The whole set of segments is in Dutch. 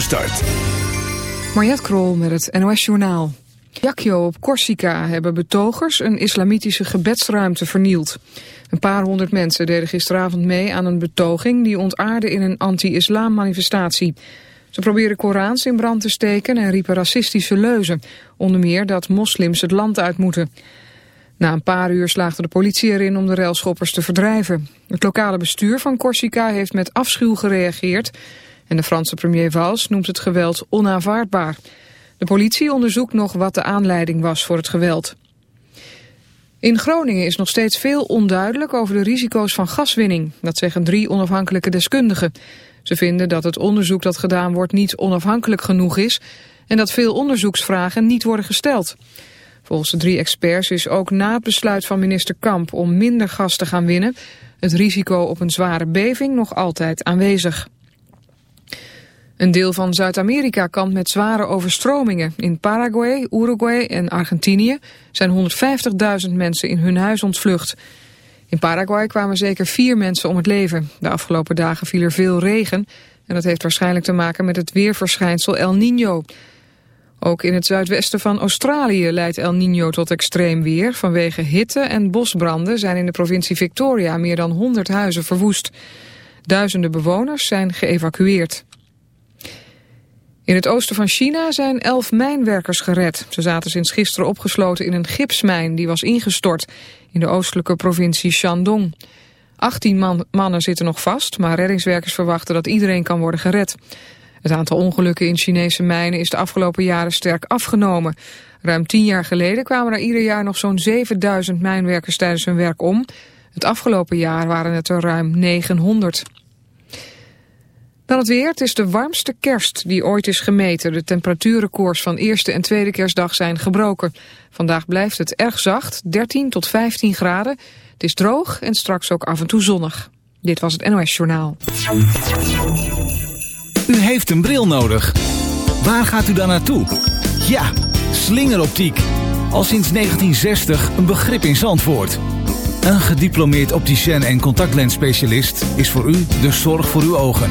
spoedige start. Mariette Krol met het NOS Journaal. Jakjo op Corsica hebben betogers een islamitische gebedsruimte vernield. Een paar honderd mensen deden gisteravond mee aan een betoging... die ontaarde in een anti-islam manifestatie. Ze probeerden Korans in brand te steken en riepen racistische leuzen. Onder meer dat moslims het land uit moeten. Na een paar uur slaagde de politie erin om de railschoppers te verdrijven. Het lokale bestuur van Corsica heeft met afschuw gereageerd... en de Franse premier Valls noemt het geweld onaanvaardbaar. De politie onderzoekt nog wat de aanleiding was voor het geweld. In Groningen is nog steeds veel onduidelijk over de risico's van gaswinning. Dat zeggen drie onafhankelijke deskundigen. Ze vinden dat het onderzoek dat gedaan wordt niet onafhankelijk genoeg is... en dat veel onderzoeksvragen niet worden gesteld. Volgens de drie experts is ook na het besluit van minister Kamp om minder gas te gaan winnen... het risico op een zware beving nog altijd aanwezig. Een deel van Zuid-Amerika kampt met zware overstromingen. In Paraguay, Uruguay en Argentinië zijn 150.000 mensen in hun huis ontvlucht. In Paraguay kwamen zeker vier mensen om het leven. De afgelopen dagen viel er veel regen en dat heeft waarschijnlijk te maken met het weerverschijnsel El Niño. Ook in het zuidwesten van Australië leidt El Niño tot extreem weer. Vanwege hitte en bosbranden zijn in de provincie Victoria meer dan 100 huizen verwoest. Duizenden bewoners zijn geëvacueerd. In het oosten van China zijn elf mijnwerkers gered. Ze zaten sinds gisteren opgesloten in een gipsmijn die was ingestort in de oostelijke provincie Shandong. 18 mannen zitten nog vast, maar reddingswerkers verwachten dat iedereen kan worden gered. Het aantal ongelukken in Chinese mijnen is de afgelopen jaren sterk afgenomen. Ruim tien jaar geleden kwamen er ieder jaar nog zo'n 7000 mijnwerkers tijdens hun werk om. Het afgelopen jaar waren het er ruim 900. Dan het weer. Het is de warmste kerst die ooit is gemeten. De temperatuurrecords van eerste en tweede kerstdag zijn gebroken. Vandaag blijft het erg zacht, 13 tot 15 graden. Het is droog en straks ook af en toe zonnig. Dit was het NOS Journaal. U heeft een bril nodig. Waar gaat u dan naartoe? Ja, slingeroptiek. Al sinds 1960 een begrip in Zandvoort. Een gediplomeerd opticien en contactlensspecialist is voor u de zorg voor uw ogen.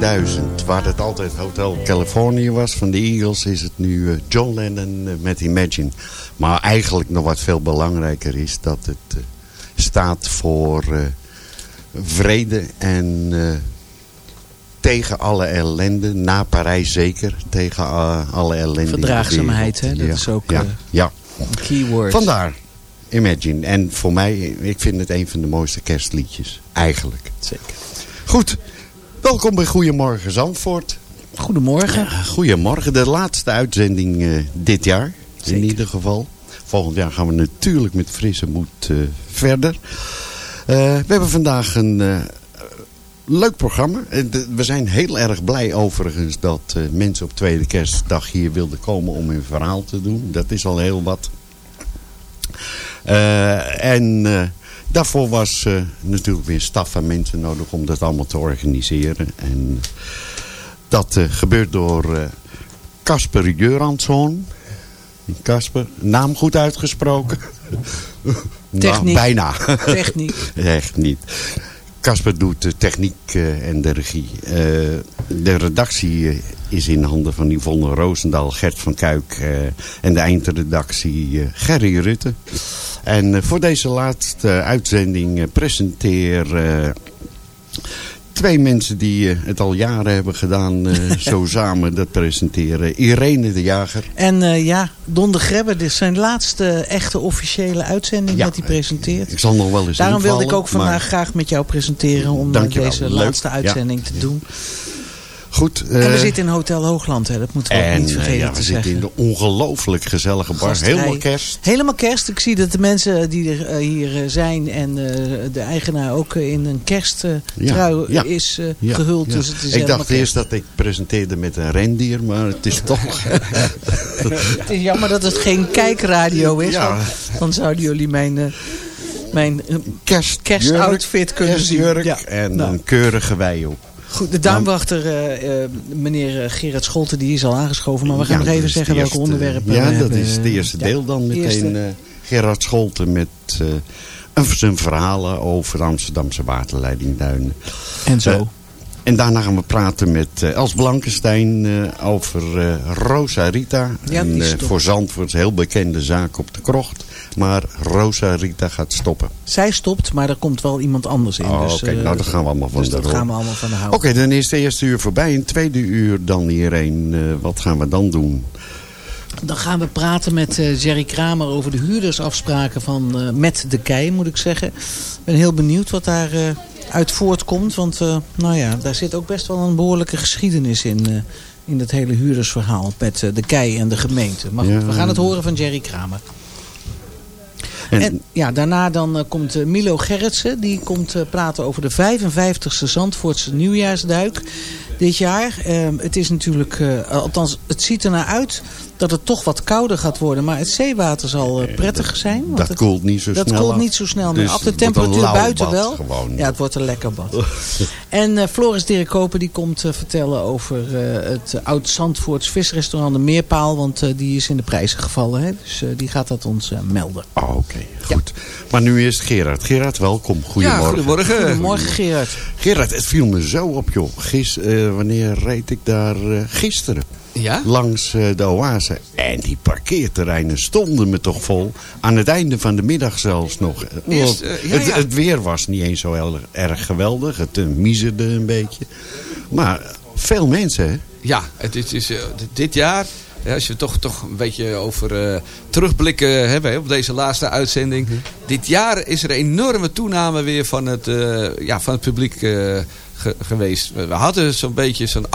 2000. Waar het altijd Hotel California was van de Eagles... is het nu eh, John Lennon eh, met Imagine. Maar eigenlijk nog wat veel belangrijker is... dat het eh, staat voor vrede en tegen alle ellende. Na Parijs zeker. Tegen alle ellende. Verdraagzaamheid, hè? Dat is ook ja, ja. een keyword. Vandaar. Imagine. En voor mij, ik vind het een van de mooiste kerstliedjes. Eigenlijk. Zeker. Goed. Welkom bij Goedemorgen Zandvoort. Goedemorgen. goedemorgen. De laatste uitzending uh, dit jaar. In ieder geval. Volgend jaar gaan we natuurlijk met frisse moed uh, verder. Uh, we hebben vandaag een leuk programma. We zijn heel erg blij overigens dat mensen op tweede kerstdag hier wilden komen om hun verhaal te doen. Dat is al heel wat. en Daarvoor was uh, natuurlijk weer staf van mensen nodig om dat allemaal te organiseren. En dat uh, gebeurt door eh, Casper uh. Casper, naam goed uitgesproken? Techniek. Nou, bijna. Techniek. Echt niet. Casper doet de techniek en de regie. de redactie is in handen van Yvonne Roosendaal, Gert van Kuik en de eindredactie Gerry Rutte. En eh, voor deze laatste uitzending eh, presenteer eh, twee mensen die het al jaren hebben gedaan, zo samen dat presenteren. Irene de Jager. En ja, Don de Grebbe, dit is zijn laatste echte officiële uitzending dat hij presenteert. Ik zal nog wel eens Daarom wilde ik ook vandaag graag met jou presenteren om deze laatste uitzending te doen. Goed. en we eh, zitten in Hotel Hoogland, hè? dat moeten we ook niet eh, vergeten ja, we zitten in de ongelooflijk gezellige bar. Helemaal kerst. Helemaal kerst. Ik zie dat de mensen die er eh, hier zijn en de eigenaar ook in een kersttrui ja, is gehuld. Dus het is ik dacht eerst dat ik presenteerde met een rendier, maar het is toch... het is jammer dat het geen kijkradio is. Dan zouden jullie mijn mijn kerst, kerstoutfit kunnen zien. Ja. En nou. een keurige wei op. Goed, de duimwachter, uh, meneer eh, Gerard Scholten, die is al aangeschoven. Maar we gaan nog even zeggen welke onderwerpen Ja, dat is het eerste deel dan meteen. Gerard Scholten met zijn verhalen over Amsterdamse waterleidingduinen. En zo. En daarna gaan we praten met uh, Els Blankenstein over Rosa Rita. Ja, en, voor Zandvoort heel bekende zaak op de krocht. Maar Rosa Rita gaat stoppen. Zij stopt, maar er komt wel iemand anders in. Oh, dus, oké, nou dat gaan we allemaal van dus de dat gaan we allemaal van de houden. Oké, dan is de eerste uur voorbij. In tweede uur dan hierheen. Uh, wat gaan we dan doen? Dan gaan we praten met uh, Jerry Kramer over de huurdersafspraken van uh, Met de Kei, moet ik zeggen. Ik ben heel benieuwd wat daar uit voortkomt. Want nou ja, daar zit ook best wel een behoorlijke geschiedenis in in dat hele huurdersverhaal met de KEI en de gemeente. Maar goed, we gaan het horen van Jerry Kramer. En, ja, daarna dan komt Milo Gerritsen. Die komt praten over de 55ste Zandvoortse nieuwjaarsduik dit jaar. Ehm, het is natuurlijk, althans het ziet er naar uit dat het toch wat kouder gaat worden. Maar het zeewater zal uh, prettig zijn. dat het, koelt niet zo dat snel Dat koelt niet zo snel meer. Dus de temperatuur buiten wel. Gewoon. Ja, het wordt een lekker bad. en uh, Floris Dirk Koper die komt uh, vertellen over het oud-Zandvoorts visrestaurant De Meerpaal. Want die is in de prijzen gevallen. Hè? Dus die gaat dat ons melden. Oh, Oké, goed. Maar nu eerst Gerard. Gerard, welkom. Goedemorgen. Ja, goedemorgen. Goedemorgen Gerard. Gerard, het viel me zo op joh. Gis, wanneer reed ik daar gisteren? Ja? langs uh, de oase. En die parkeerterreinen stonden me toch vol. Aan het einde van de middag zelfs nog. Eerst, uh, ja, het, het, weer was niet eens zo heel erg geweldig. Het miezerde een beetje. Maar veel mensen, hè? Ja, het is, is dit jaar... als je toch, toch een beetje over terugblikken hebben op deze laatste uitzending. Mhm. Dit jaar is er een enorme toename weer van het, ja, van het publiek geweest. We hadden zo'n beetje zo'n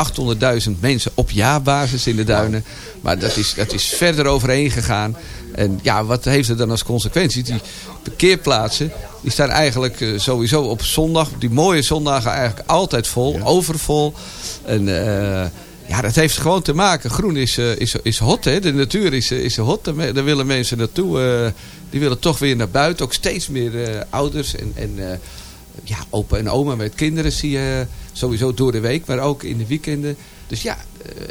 800.000 mensen op jaarbasis in de duinen. Maar dat is, dat is verder overheen gegaan. En ja, wat heeft het dan als consequentie? Die parkeerplaatsen die staan eigenlijk eh, sowieso op zondag. Die mooie zondagen eigenlijk altijd vol, overvol. En uh, ja, dat heeft gewoon te maken. Groen is, uh, is, is hot, hè? de natuur is, is hot. Daar willen mensen naartoe. die willen toch weer naar buiten. Ook steeds meer ouders en... en ja, opa en oma met kinderen zie je sowieso door de week, maar ook in de weekenden. Dus ja,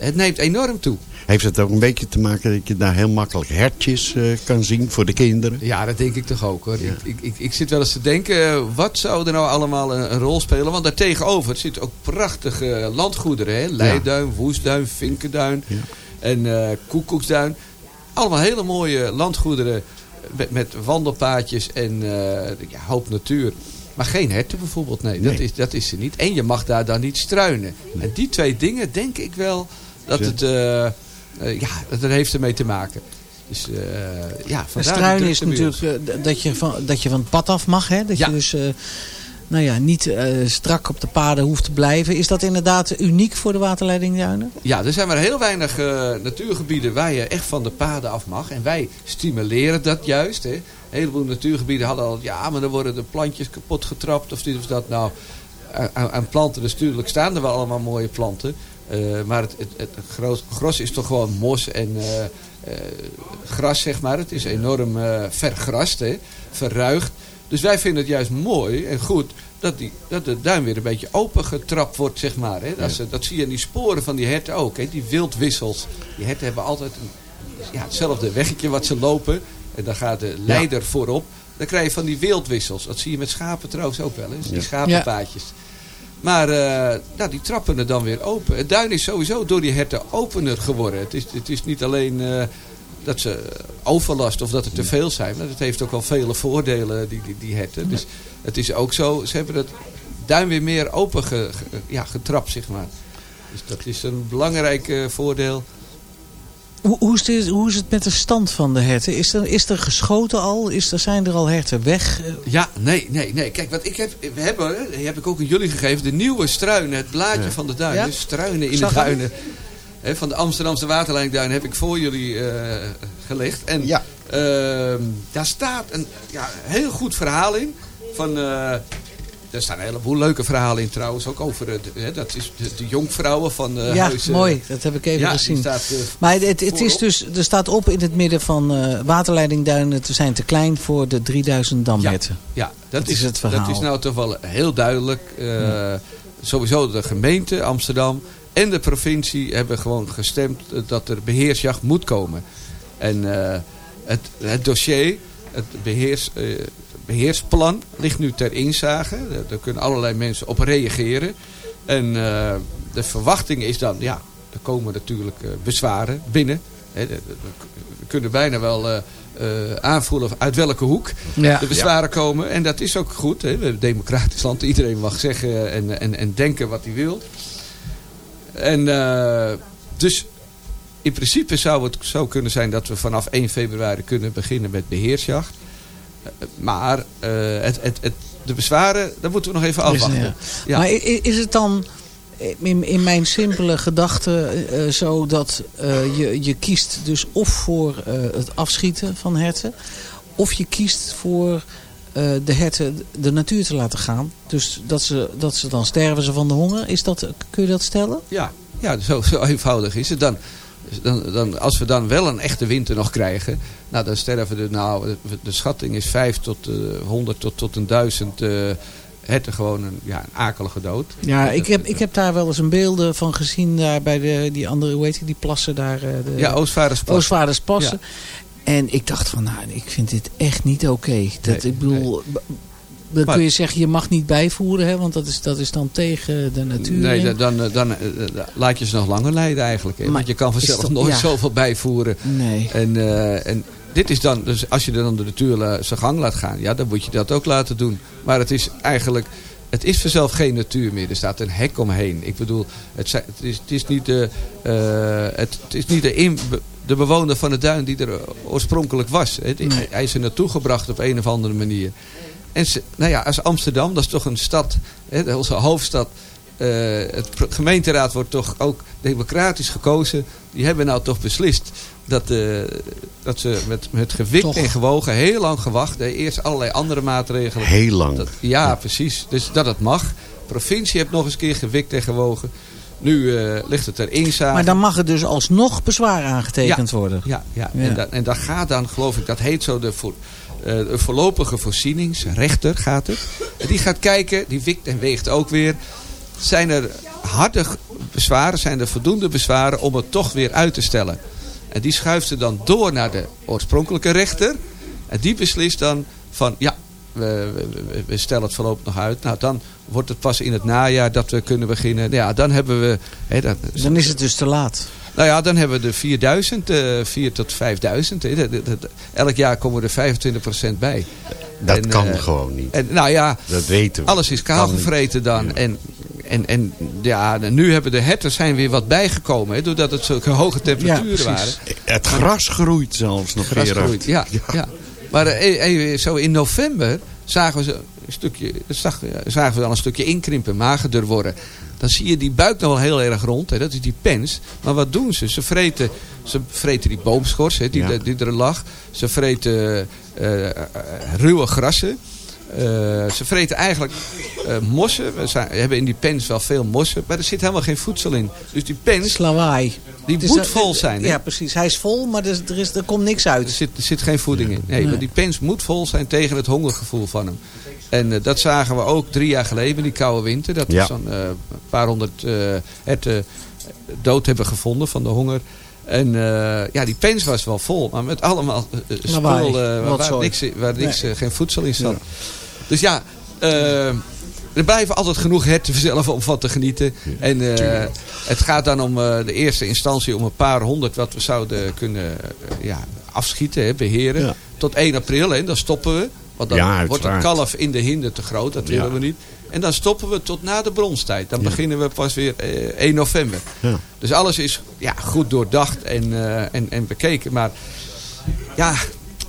het neemt enorm toe. Heeft het ook een beetje te maken dat je daar heel makkelijk hertjes eh, kan zien voor de kinderen? Ja, dat denk ik toch ook hoor. Ik, ik, ik, ik zit wel eens te denken, eh, wat zou er nou allemaal een, een rol spelen? Want daartegenover zitten ook prachtige landgoederen. Hè? Leiduin, Woestduin, Vinkenduin Ja. en eh Koekoeksduin. Allemaal hele mooie landgoederen met, met wandelpaadjes en eh, ja, hoop natuur. Maar geen herten bijvoorbeeld, nee, Dat, is, dat is er niet. En je mag daar dan niet struinen. En die twee dingen denk ik wel dat het, eh, eh, ja, dat er heeft ermee te maken. Dus eh ja, struinen is natuurlijk dat je, van, dat je van het pad af mag. Hè? Dat Ja. je dus nou ja, niet strak op de paden hoeft te blijven. Is dat inderdaad uniek voor de waterleidingduinen? Ja, er zijn maar heel weinig natuurgebieden waar je echt van de paden af mag. En wij stimuleren dat juist. Hè. Een heleboel natuurgebieden hadden al... Ja, maar dan worden de plantjes kapot getrapt of dit of dat. Nou, aan, aan planten natuurlijk staan er wel allemaal mooie planten. Eh, maar het, het, het gros, gros is toch gewoon mos en eh, eh, gras, zeg maar. Het is enorm vergrast, hè, verruigd. Dus wij vinden het juist mooi en goed dat, die, dat de duin weer een beetje opengetrapt wordt, zeg maar. Hè. Dat, ze, dat zie je in die sporen van die herten ook, hè. die wildwissels. Die herten hebben altijd een, ja, hetzelfde weggetje wat ze lopen. En dan gaat de leider voorop. Dan krijg je van die wildwissels. Dat zie je met schapen trouwens ook wel eens. Die schapenpaadjes. Maar eh, nou, die trappen er dan weer open. Het duin is sowieso door die herten opener geworden. Het is, het is niet alleen eh, dat ze overlast of dat er te veel zijn. Maar het heeft ook wel vele voordelen, die, die, die herten. Dus het is ook zo, ze hebben het duin weer meer open ge- ge- ja, getrapt, zeg maar. Dus dat is een belangrijk eh, voordeel. Hoe, hoe, is het, hoe is het met de stand van de herten? Is er, is er geschoten al? Is er, zijn er al herten weg? Ja, nee, nee, nee. Kijk, wat ik heb, we hebben, die heb ik ook aan jullie gegeven, de nieuwe struinen, het blaadje Ja. van de duinen, Ja? struinen in Zag de duinen. Hè, van de Amsterdamse waterlijnduinen heb ik voor jullie eh, gelegd. En Ja. ehm, daar staat een ja, heel goed verhaal in. Van, eh, er staan een heleboel leuke verhalen in trouwens, ook over het, hè, dat is de, de jonkvrouwen van eh ja, huis. eh, mooi. Dat heb ik even ja, gezien. staat, eh, Maar het, het is dus, er staat op in het midden van eh waterleidingduinen te zijn te klein voor de 3000 damherten. Ja, dat, Dat is het verhaal. Dat is nou toch wel heel duidelijk. Sowieso de gemeente Amsterdam en de provincie hebben gewoon gestemd dat er beheersjacht moet komen. En het, het dossier, het beheers, eh, beheersplan ligt nu ter inzage. Daar- kunnen allerlei mensen op reageren. En eh, de verwachting is dan, ja, er komen natuurlijk eh, bezwaren binnen. We kunnen bijna wel eh, aanvoelen uit welke hoek Ja. de bezwaren komen. En dat is ook goed. Hè. We hebben een democratisch land. Iedereen mag zeggen en, en, en denken wat hij wil. En dus in principe zou het zo kunnen zijn dat we vanaf 1 februari kunnen beginnen met beheersjacht. Eh, maar eh, het, het, het, de bezwaren, daar moeten we nog even afwachten. ja. Ja. Maar is het dan in, in mijn simpele gedachte eh, zo dat eh, je, je kiest dus of voor eh, het afschieten van herten... of je kiest voor eh, de herten de natuur te laten gaan. Dus dat ze, dat ze dan sterven ze van de honger. Is dat, kun je dat stellen? Ja, ja zo, zo eenvoudig is het. Dan, dan, dan, als we dan wel een echte winter nog krijgen, nou, dan sterven er nou, de, schatting is 5 tot eh 100 tot, tot een 1000 eh herten gewoon een, ja, een akelige dood. Ja, ik heb, ik heb daar wel eens een beelden van gezien daar bij de, die andere, hoe heet die, die plassen daar. eh, De, Ja, Oostvaardersplassen. Oostvaardersplassen. En ik dacht van, nou, ik vind dit echt niet oké. Dat Nee, ik bedoel, dan Maar- kun je zeggen, je mag niet bijvoeren, hè, want dat is, dat is dan tegen de natuur. Nee, dan, dan, dan eh, eh, laat je ze nog langer lijden eigenlijk. Hè? Maar Want je kan vanzelf dat- nooit ja. zoveel bijvoeren. nee. En, eh, en dit is dan, dus als je dan de natuur zijn gang laat gaan, ja, dan moet je dat ook laten doen. Maar het is eigenlijk, het is vanzelf geen natuur meer. Er staat een hek omheen. Ik bedoel, het, is, het is niet de, eh, het, het is niet de, in, de bewoner van de duin die er oorspronkelijk was. Het- Nee. Hij is er naartoe gebracht op een of andere manier. En ze, nou ja, als Amsterdam, dat is toch een stad, hè, onze hoofdstad. eh, het gemeenteraad wordt toch ook democratisch gekozen. Die hebben nou toch beslist dat, eh, dat ze met, met gewikt Toch. en gewogen heel lang gewacht. hè. Eerst allerlei andere maatregelen. Heel lang. Dat, ja, precies. Dus dat het mag. De provincie heeft nog eens een keer gewikt en gewogen. Nu eh, ligt het er inzage. Maar dan mag er dus alsnog bezwaar aangetekend worden. Ja, ja. Ja. En, dat, en dat gaat dan, geloof ik, dat heet zo de, voor, eh, de voorlopige voorzieningsrechter gaat het. Die gaat kijken, die wikt en weegt ook weer. Zijn er harde bezwaren, zijn er voldoende bezwaren om het toch weer uit te stellen. En die schuift ze dan door naar de oorspronkelijke rechter. En die beslist dan van ja, we, stellen het voorlopig nog uit. Nou, dan wordt het pas in het najaar dat we kunnen beginnen. Nou Ja, dan hebben we... Dan is het dus te laat. Nou ja, dan hebben we de 4000, eh 4 tot 5000. hè. Dat- dat- dat- Elk jaar komen er 25% bij. Dat En, kan eh, gewoon niet. En nou ja, Dat weten we. alles is Kan kaal niet. gevreten dan. En, en, en ja, nu hebben de herten zijn weer wat bijgekomen. Doordat het zulke hoge temperaturen precies. waren. Het gras groeit zelfs nog Gras groeit, Ja, ja. Maar eh, eh, zo in november zagen we, ze een stukje, zag, zagen we dan een stukje inkrimpen, magerder worden. Dan zie je die buik nog wel heel erg rond. Hè, dat is die pens. Maar wat doen ze? Ze vreten, ze vreten die boomschors hè, die, Ja. die er lag. Ze vreten eh, eh, ruwe grassen. Eh, ze vreten eigenlijk eh, mossen. We zijn- hebben in die pens wel veel mossen. Maar er zit helemaal geen voedsel in. Dus die pens, Slawaai. die moet vol zijn. hè? Ja, precies. Hij is vol, maar er, er, is, er komt niks Er uit. zit, er zit geen voeding in. Nee, Nee. want die pens moet vol zijn tegen het hongergevoel van hem. En eh, dat zagen we ook drie jaar geleden, die koude winter. Dat we Ja. zo'n eh, paar honderd eh herten dood hebben gevonden van de honger. En eh, ja, die pens was wel vol. Maar met allemaal eh, spul eh, waar, waar niks, waar niks, geen voedsel in zat. Dus ja, eh, er blijven altijd genoeg herten zelf om van te genieten. En eh, het gaat dan om eh, de eerste instantie om een paar honderd wat we zouden kunnen ja, afschieten, hè, beheren. Ja. Tot 1 april, hè, dan stoppen we. Want dan Ja, wordt het kalf in de hinder te groot, dat willen Ja. we niet. En dan stoppen we tot na de bronstijd. Dan Ja. beginnen we pas weer eh, 1 november. Ja. Dus alles is ja, goed doordacht en, eh, en, en bekeken. Maar ja,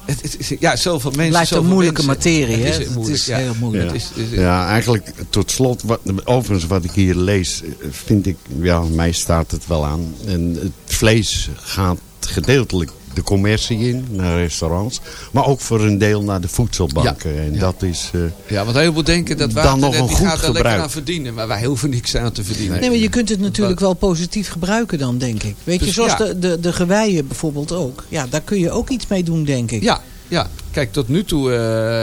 het, het is, ja zoveel mensen. blijft een moeilijke mensen. materie, Het hè? is Het moeilijk, is ja. heel moeilijk. Ja. Het is, het is- Ja, eigenlijk tot slot, wat, overigens wat ik hier lees, eh, vind ik, ja, mij staat het wel aan. En het vlees gaat gedeeltelijk de commercie in, naar restaurants. Maar ook voor een deel naar de voedselbanken. en ja. dat is... eh, Ja, want heel veel denken dat Dan waternet nog een die goed gaat er lekker aan verdienen. Maar wij hoeven niks aan te verdienen. Nee, maar je kunt het natuurlijk wel positief gebruiken dan, denk ik. Weet je, Dus, zoals ja. de, de, de geweien bijvoorbeeld ook. Ja, daar kun je ook iets mee doen, denk ik. Ja, ja. Kijk, tot nu toe eh,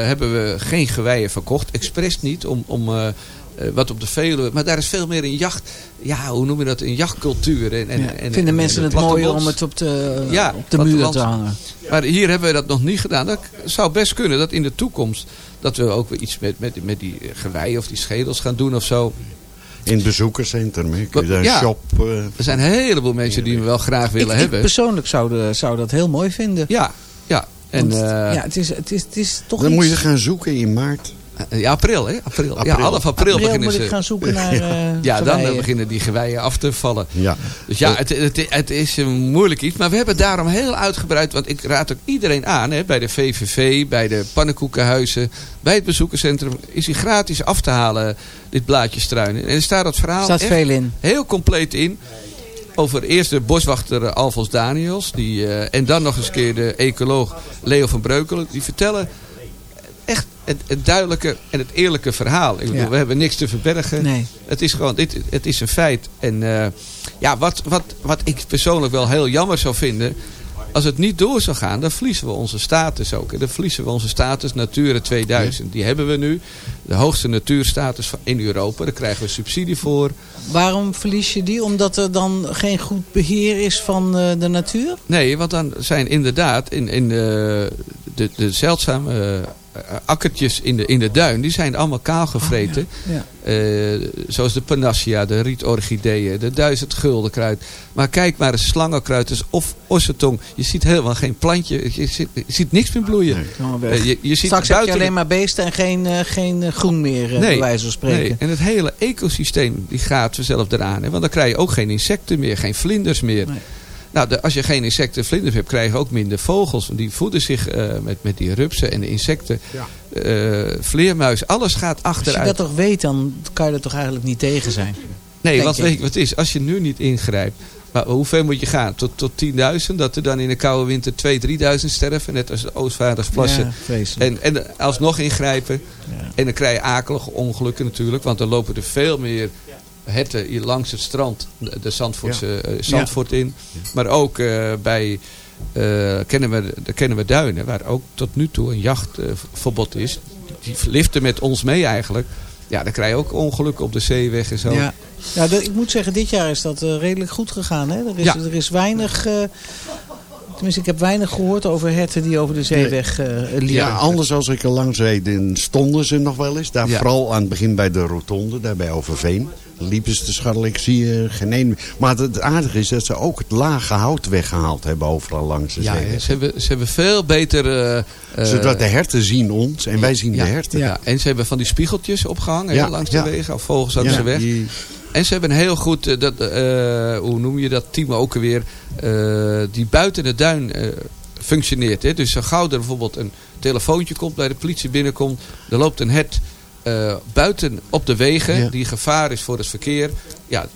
hebben we geen geweien verkocht. Expres niet, om, om eh, eh, wat op de Veluwe. Maar daar is veel meer een jacht... Ja, hoe noem je dat? Een jachtcultuur. En, en, Ja. en, Vinden en mensen het mooier om het op de, Ja, op de muur te hangen? Maar hier hebben we dat nog niet gedaan. Dat zou best kunnen dat in de toekomst... dat we ook weer iets met, met, met die geweien of die schedels gaan doen of zo. in het bezoekerscentrum, je daar een Ja. shop... eh, Er zijn een heleboel mensen die we wel graag willen ik, ik hebben. persoonlijk zou, de, zou dat heel mooi vinden. Ja, ja. En, Want, eh, ja, het is, het is, het is toch dan iets... moet je gaan zoeken in maart. Ja, april hè? April. Ja, half april, April beginnen moet ze. ik gaan zoeken naar eh, Ja, dan eh, beginnen die geweien af te vallen. Ja. Dus ja, het, het, het is een moeilijk iets. Maar we hebben daarom heel uitgebreid... want ik raad ook iedereen aan... Hè, bij de VVV, bij de pannenkoekenhuizen... bij het bezoekerscentrum... is hij gratis af te halen, dit blaadje struinen. En er staat het verhaal Er staat echt veel in. heel compleet in... over eerst de boswachter eh, Alfons Daniels... Die, eh, en dan nog eens keer de ecoloog Leo van Breukelen... die vertellen echt het, het duidelijke en het eerlijke verhaal. Ik bedoel, Ja. we hebben niks te verbergen. Nee. Het is gewoon, dit, het is een feit. En eh, ja, wat, wat, wat ik persoonlijk wel heel jammer zou vinden... Als het niet door zou gaan, dan verliezen we onze status ook. En dan verliezen we onze status Natura 2000. Die hebben we nu. De hoogste natuurstatus in Europa. Daar krijgen we subsidie voor. Waarom verlies je die? Omdat er dan geen goed beheer is van eh, de natuur? Nee, want dan zijn inderdaad in, in de, de, de zeldzame eh, akkertjes in de, in de duin... die zijn allemaal kaal gevreten. Ja. Eh, zoals de panacea, de rietorchideeën, de duizend guldenkruid. Maar kijk maar eens slangenkruid dus of ossetong. Je ziet helemaal geen plantje. Je ziet, je ziet niks meer bloeien. Nee. Eh, je, je ziet Straks heb je alleen maar beesten en geen, eh, geen eh, groen meer, eh, bij wijze van spreken. Nee, en het hele ecosysteem die gaat vanzelf eraan. Hè? Want dan krijg je ook geen insecten meer, geen vlinders meer. Nee. Nou, de, als je geen insecten en vlinders hebt, krijg je ook minder vogels. Want die voeden zich eh, met, met die rupsen en de insecten. Eh, vleermuis, alles gaat Als je achteruit. dat toch weet, dan kan je er toch eigenlijk niet tegen zijn. Nee, want weet wat het is? Als je nu niet ingrijpt, maar hoe ver moet je gaan? Tot, tot 10.000? Dat er dan in de koude winter 2.000, 3.000 sterven, net als de Oostvaardersplassen. Ja. En, en alsnog ingrijpen. Ja. En dan krijg je akelige ongelukken natuurlijk. Want dan lopen er veel meer herten hier langs het strand. De, Zandvoortse, eh, Zandvoort in. Maar ook eh, bij eh, kennen we, de kennen we Duinen. Waar ook tot nu toe een jachtverbod is. Die liften met ons mee eigenlijk. Ja, dan krijg je ook ongelukken op de zeeweg en zo. Ja. Ja, de- ik moet zeggen, dit jaar is dat eh, redelijk goed gegaan. Hè? Er, is, Ja. er is weinig... eh, tenminste, ik heb weinig gehoord over herten die over de zeeweg eh liepen. Ja, anders als ik er langs reed, dan stonden ze nog wel eens. Daar Ja. vooral aan het begin bij de rotonde, daar bij Overveen. Liepen ze te scharrelen, ik zie er geen een. Maar het aardige is dat ze ook het lage hout weggehaald hebben overal langs de Ja, zee. ze hebben, ze hebben veel beter... eh, eh, Zodat de herten zien ons en wij zien de herten. Ja. en ze hebben van die spiegeltjes opgehangen hè, langs de wegen. Of vogels ze weg. die- En ze hebben heel goed, eh, dat, eh, hoe noem je dat team ook alweer, eh, die buiten de duin eh, functioneert. Hè? Dus zo gauw er bijvoorbeeld een telefoontje komt, bij de politie binnenkomt, er loopt een hert eh, buiten op de wegen, Ja. die gevaar is voor het verkeer. Ja,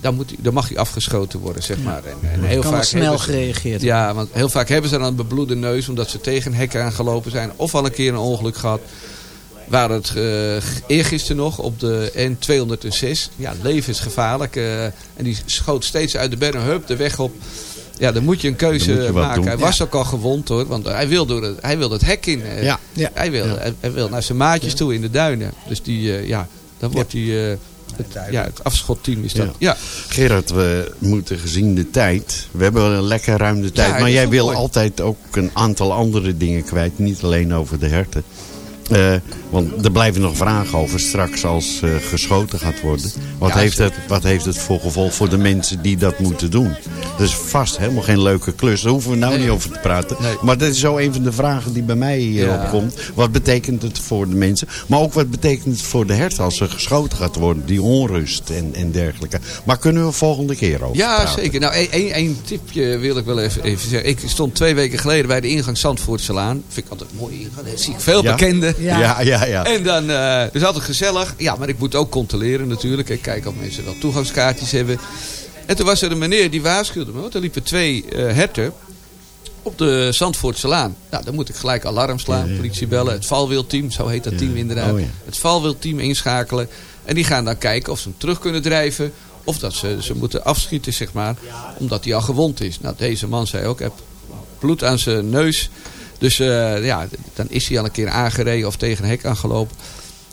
dan, moet, dan mag hij afgeschoten worden, zeg maar. En, en heel kan vaak snel ze- gereageerd ja, want heel vaak hebben ze dan een bebloede neus omdat ze tegen een hek aangelopen zijn. Of al een keer een ongeluk gehad. Waar het uh, eergisteren nog op de N206. Ja, levensgevaarlijk. Uh, en die schoot steeds uit de berm, hup, de weg op. Ja, dan moet je een keuze je maken. doen. Hij was ook al gewond hoor. Want hij wil, door het, hij wil het hek in. Ja. Ja. Hij, wil, Ja. hij, wil naar zijn maatjes toe in de duinen. Dus die, uh, ja, dan wordt hij... uh, het, ja, het afschotteam is dat. Ja. Ja. Gerard, we moeten gezien de tijd. We hebben wel een lekker ruim de tijd. Ja, maar jij wil mooi. altijd ook een aantal andere dingen kwijt. Niet alleen over de herten. Uh, want er blijven nog vragen over straks als uh, geschoten gaat worden. Wat, Ja, heeft het, wat heeft het voor gevolg voor de mensen die dat moeten doen? Dat is vast helemaal geen leuke klus. Daar hoeven we nou Nee. niet over te praten. Nee. Maar dat is zo een van de vragen die bij mij uh, Ja. opkomt. Wat betekent het voor de mensen? Maar ook wat betekent het voor de herten als er geschoten gaat worden? Die onrust en, en dergelijke. Maar kunnen we volgende keer over Ja, praten? zeker. Nou, één- tipje wil ik wel even, even zeggen. Ik stond twee weken geleden bij de ingang Zandvoortselaan. Vind ik altijd een mooie ingang. Daar zie ik veel Ja. bekenden. Ja. Ja, ja, ja. En dan, eh dus altijd gezellig. Ja, maar ik moet ook controleren natuurlijk. Ik kijk of mensen wel toegangskaartjes hebben. En toen was er een meneer die waarschuwde me. Want er liepen twee eh, herten op de Zandvoortselaan. Nou, dan moet ik gelijk alarm slaan. Ja, ja. Politie bellen. Het valwielteam, zo heet dat Ja. team inderdaad. Oh, ja. Het valwielteam inschakelen. En die gaan dan kijken of ze hem terug kunnen drijven. Of dat ze ze moeten afschieten, zeg maar. Omdat hij al gewond is. Nou, deze man zei ook, ik heb bloed aan zijn neus. Dus eh, ja, dan is hij al een keer aangereden of tegen een hek aangelopen.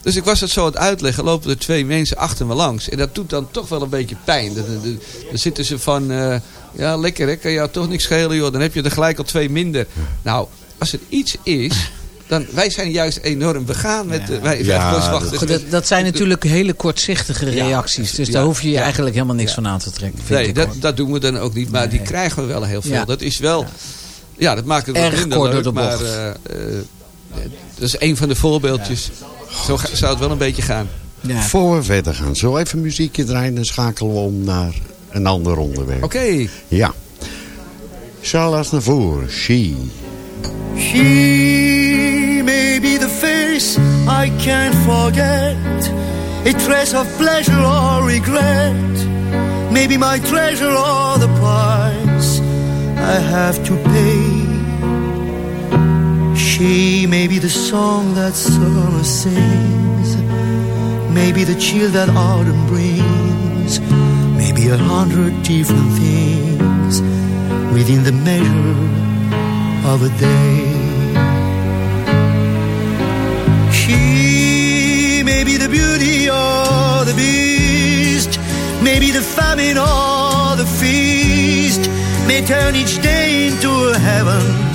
Dus ik was het zo aan het uitleggen. Lopen er twee mensen achter me langs. En dat doet dan toch wel een beetje pijn. Dan, dan, zitten ze van... eh, ja, lekker hè. Kan jou toch niks schelen joh. Dan heb je er gelijk al twee minder. Nou, als er iets is... Dan, wij zijn juist enorm begaan met... de wij, Ja, dat- dat, dat zijn natuurlijk hele kortzichtige Ja, reacties. Dus ja, daar hoef je je ja. eigenlijk helemaal niks Ja. van aan te trekken. Vind Nee, ik, dat, dat doen we dan ook niet. Maar die krijgen we wel heel veel. Ja. Dat is wel... Ja, dat maakt het wat Erg minder kort door leuk. de Maar bocht. eh, eh, dat is een van de voorbeeldjes. Zo ga- zou het wel een beetje gaan. Ja. Voor we verder gaan, zullen we even muziekje draaien... dan schakelen we om naar een ander onderwerp. Oké. Ja. Charles Navour, She. She may be the face I can't forget, a trace of pleasure or regret, maybe my treasure or the price I have to pay. She may be the song that summer sings, maybe the chill that autumn brings, maybe a hundred different things within the measure of a day. She may be the beauty or the beast, maybe the famine or the feast, may turn each day into a heaven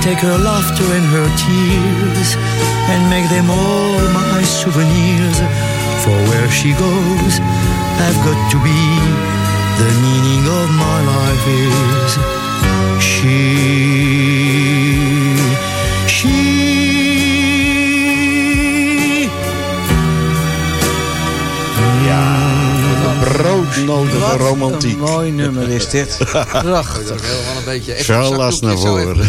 take her laughter and her tears and make them all my souvenirs. For where she goes, I've got to be. The meaning of my life is she. She. Broodnodige Wat romantiek. een mooi nummer is dit. Prachtig. Een beetje... even een naar zo voren.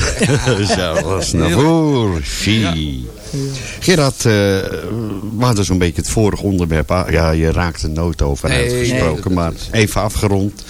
Charles naar voren. Gerard, eh, we hadden zo'n beetje het vorige onderwerp. Ja, je raakt de nood over uitgesproken. dat- maar dat even afgerond.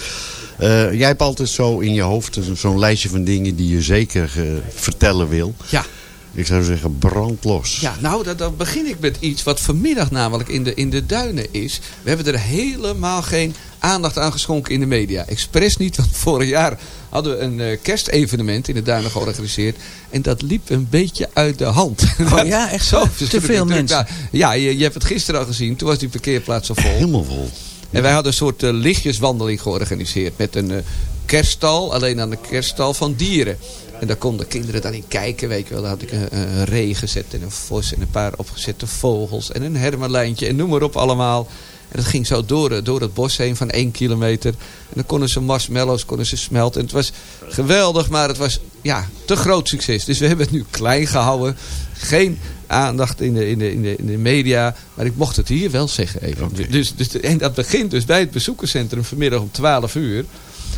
Eh, jij hebt altijd zo in je hoofd zo- zo'n lijstje van dingen die je zeker eh, vertellen wil. Ja. Ik zou zeggen, brandlos. Ja, nou, dan, dan begin ik met iets wat vanmiddag namelijk in de, in de duinen is. We hebben er helemaal geen aandacht aan geschonken in de media. Expres niet, want vorig jaar hadden we een eh, kerstevenement in de duinen georganiseerd. En dat liep een beetje uit de hand. Oh ja, echt Zo waar? Te verschrikkelijk veel mensen. Nou, ja, je, je hebt het gisteren al gezien. Toen was die parkeerplaats zo vol. Helemaal vol. En wij hadden een soort eh, lichtjeswandeling georganiseerd. Met een eh, kerststal, alleen aan de kerststal van dieren. En daar konden kinderen dan in kijken, weet je wel. Daar had ik een, een ree gezet en een vos en een paar opgezette vogels. En een hermerlijntje en noem maar op allemaal. En dat ging zo door, door het bos heen van één kilometer. En dan konden ze marshmallows konden ze smelten. En het was geweldig, maar het was ja, te groot succes. Dus we hebben het nu klein gehouden. Geen aandacht in de, in de, in de, in de media. Maar ik mocht het hier wel zeggen even. Dus, dus, en dat begint dus bij het bezoekerscentrum vanmiddag om 12 uur.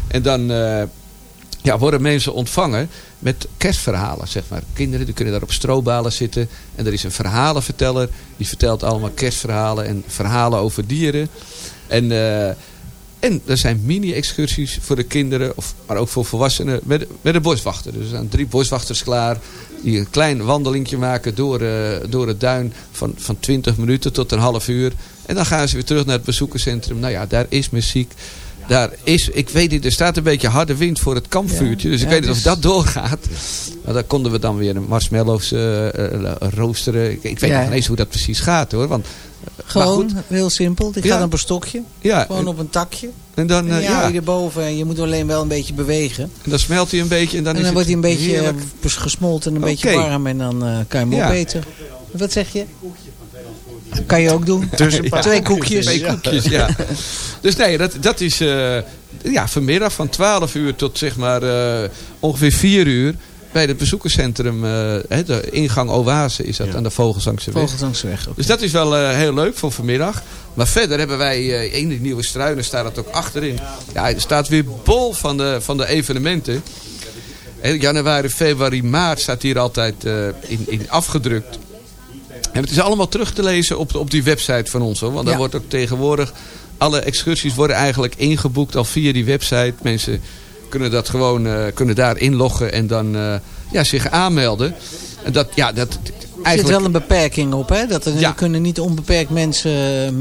En dan eh, ja, worden mensen ontvangen met kerstverhalen, zeg maar. Kinderen die kunnen daar op strobalen zitten. En er is een verhalenverteller. Die vertelt allemaal kerstverhalen en verhalen over dieren. En, eh, en er zijn mini-excursies voor de kinderen, of, maar ook voor volwassenen, met, de- met boswachter. Dus er zijn drie boswachters klaar die een klein wandelingje maken door, eh, door het duin van, van 20 minuten tot een half uur. En dan gaan ze weer terug naar het bezoekerscentrum. Nou ja, daar is muziek. Daar is, ik weet niet, er staat een beetje harde wind voor het kampvuurtje. dus ik ja, weet niet het of dat doorgaat. Maar dan konden we dan weer een marshmallows eh, eh, roosteren. Ik, ik weet Ja. nog niet eens hoe dat precies gaat hoor. Want, eh, Gewoon, goed, heel simpel. Die Ja. gaat op een stokje. ja, Gewoon op een takje. en dan, En eh, die ja, hou je erboven. En je moet alleen wel een beetje bewegen. en dan smelt hij een beetje. En dan, en is dan wordt hij een beetje heerlijk. gesmolten en een beetje warm. En dan eh, kan je hem Ja. opeten. Wat zeg je? Kan je ook doen. Tussen paar Twee koekjes. Twee koekjes, ja. Dus nee, dat, dat is eh, ja, vanmiddag van 12 uur tot zeg maar eh, ongeveer 4 uur. Bij het bezoekerscentrum, eh, hè, de ingang Oase is dat Ja. aan de Vogelzangseweg. Oké. Dus dat is wel eh, heel leuk voor vanmiddag. Maar verder hebben wij eh, in die nieuwe struinen staat het ook achterin. Ja, er staat weer bol van de, van de evenementen. Hè, Januari, februari, maart staat hier altijd eh, in, in afgedrukt. En het is allemaal terug te lezen op, op die website van ons. Hoor. Want daar Ja. wordt ook tegenwoordig... Alle excursies worden eigenlijk ingeboekt al via die website. Mensen kunnen, dat gewoon, eh, kunnen daar inloggen en dan eh, ja, zich aanmelden. En dat, ja, dat, Er zit wel een beperking op, hè? Dat er Ja. er kunnen niet onbeperkt mensen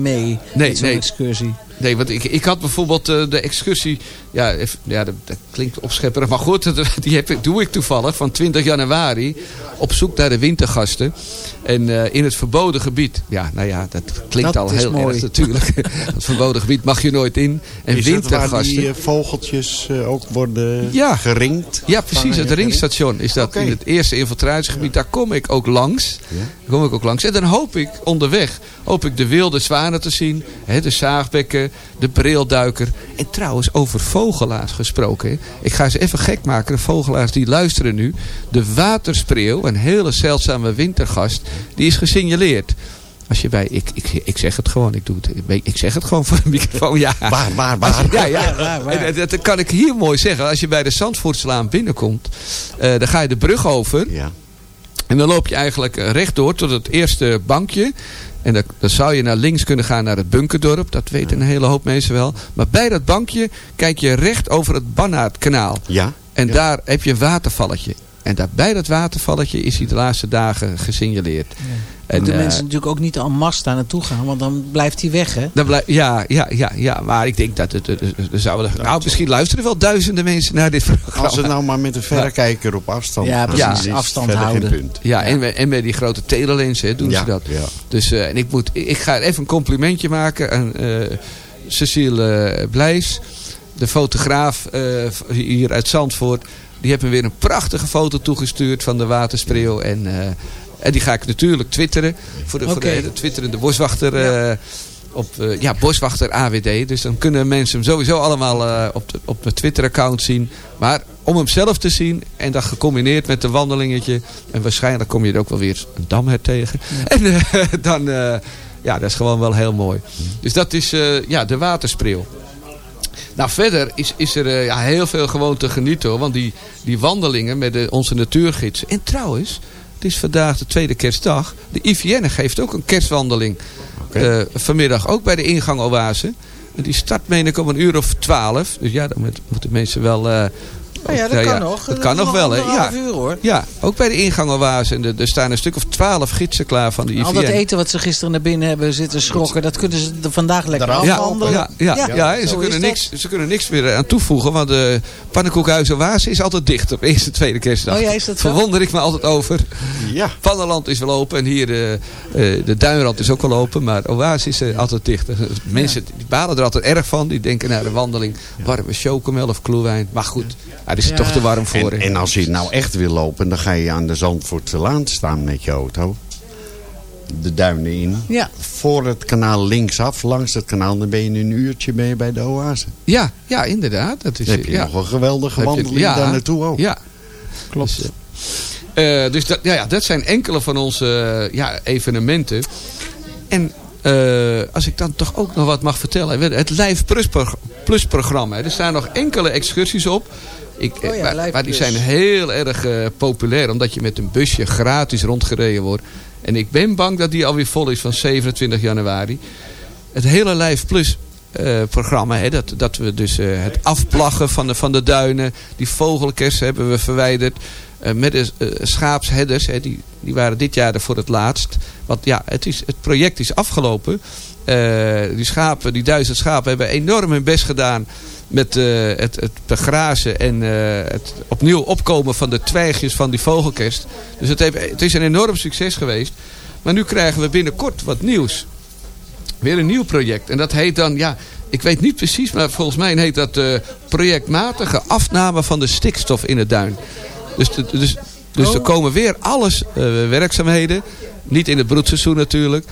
mee Nee, met zo'n nee. excursie. Nee, want ik, ik had bijvoorbeeld eh, de excursie... Ja, even- ja dat, dat klinkt opschepperig. Maar goed, dat, die heb ik, doe ik toevallig van 20 januari. Op zoek naar de wintergasten. En eh, in het verboden gebied. Ja, nou ja, dat klinkt Dat al heel mooi. erg natuurlijk. het verboden gebied mag je nooit in. En Is het waar wintergasten... die eh, vogeltjes eh, ook worden Ja. geringd? Ja, precies. Het ringstation is dat in het eerste infiltratiegebied. Daar kom ik ook langs. Ja. Daar kom ik ook langs. En dan hoop ik onderweg hoop ik de wilde zwanen te zien. Hè, de zaagbekken, de breelduiker. En trouwens over vogelaars gesproken. Ik ga ze even gek maken. De vogelaars die luisteren nu. De waterspreeuw, een hele zeldzame wintergast. Die is gesignaleerd. Als je bij, ik, ik, ik zeg het gewoon, ik, doe het, ik zeg het gewoon voor de microfoon, ja. Waar, waar, je- waar? ja, ja. waar, waar? En dat, dat kan ik hier mooi zeggen. Als je bij de Zandvoortslaan binnenkomt, eh, dan ga je de brug over. Ja. En dan loop je eigenlijk eh, rechtdoor tot het eerste bankje. En dan, dan zou je naar links kunnen gaan naar het Bunkerdorp. Dat weten een hele hoop mensen wel. Maar bij dat bankje kijk je recht over het Bannaardkanaal. Ja. En Ja. daar heb je een watervalletje. En daar, bij dat watervalletje is hij de laatste dagen gesignaleerd. En, Moeten eh, mensen natuurlijk ook niet en masse daar naartoe gaan. Want dan blijft hij weg, hè? dan blijf, ja, ja, ja, ja, maar ik denk dat het, er zouden, nou, misschien luisteren wel duizenden mensen naar dit programma. Als het nou maar met een verrekijker op afstand Ja, precies. Afstand verder houden. Geen punt. Ja, en, met- en met die grote telelens hè, doen ja, ze dat. Ja. Dus eh, en ik, moet, ik ga even een complimentje maken aan eh, Cecile Blijs. De fotograaf eh, hier uit Zandvoort. Die hebben me weer een prachtige foto toegestuurd van de waterspreeuw. En, eh, en die ga ik natuurlijk twitteren. Voor de, voor Oké. de, de twitterende boswachter. eh, op eh, ja, boswachter AWD. Dus dan kunnen mensen hem sowieso allemaal eh, op, de, op mijn Twitter-account zien. Maar om hem zelf te zien en dat gecombineerd met een wandelingetje. En waarschijnlijk kom je er ook wel weer een damhert tegen. En eh, dan, ja, dat is gewoon wel heel mooi. Dus dat is ja, de waterspreeuw. Nou, verder is, is er ja, heel veel gewoon te genieten hoor. Want die, die wandelingen met de, onze natuurgids. En trouwens, het is vandaag de tweede kerstdag. De IVN geeft ook een kerstwandeling. eh, vanmiddag ook bij de ingang Oase. En die start meen ik om een uur of twaalf. Dus ja, dan moet- moeten mensen wel... eh, Nou ja, dat kan nog. Dat kan nog wel, hè? Ja. Uur hoor. ja, ook bij de ingang Oase. En er, er staan een stuk of twaalf gidsen klaar van de IVN. Al dat eten wat ze gisteren naar binnen hebben zitten schrokken, dat kunnen ze er vandaag lekker afhandelen. ja, ja, ja, Ja, en ze, kunnen niks, ze kunnen niks meer aan toevoegen. Want de pannenkoekhuis Oase is altijd dicht op eerste en tweede kerstdag. Oh ja, is dat zo? Verwonder ik me altijd over. Ja. Pannenland is wel open en hier eh, eh, de Duinrand is ook wel open. Maar Oase is eh, altijd dicht. Dus Mensen die balen er altijd erg van. Die denken naar de wandeling. Warme chocomel of kloewijn. Maar goed, daar is het Ja. toch te warm voor. En, en als je nou echt wil lopen, dan ga je aan de Zandvoortse Laan staan met je auto. De duinen in. Ja. Voor het kanaal linksaf, langs het kanaal, dan ben je een uurtje mee bij de oase. ja, ja, inderdaad. Dat is, Dan heb je ja. nog een geweldige je- wandeling ja, daar naartoe ook. Ja, klopt. Dus, eh, dus dat, ja, ja, dat zijn enkele van onze eh, ja, evenementen. En eh, als ik dan toch ook nog wat mag vertellen. Het Live Plus, pro- Plus programma. Er staan nog enkele excursies op. Ik, Oh ja, maar, die zijn heel erg eh, populair. Omdat je met een busje gratis rondgereden wordt. En ik ben bang dat die alweer vol is van 27 januari. Het hele Live Plus eh, programma. Hè, dat, dat we dus eh, het afplaggen van de, van de duinen. Die vogelkers hebben we verwijderd. Eh, met de eh, schaapsherders. Hè, die, die waren dit jaar er voor het laatst. Want ja, het, is, het project is afgelopen. Eh, die schapen, die duizend schapen hebben enorm hun best gedaan. Met eh, het, het begrazen en eh, het opnieuw opkomen van de twijgjes van die vogelkest. Dus het, heeft, het is een enorm succes geweest. Maar nu krijgen we binnenkort wat nieuws. Weer een nieuw project. En dat heet dan, ja, ik weet niet precies, maar volgens mij heet dat projectmatige afname van de stikstof in het duin. Dus, de- dus, dus er komen weer alles werkzaamheden. Niet in het broedseizoen natuurlijk.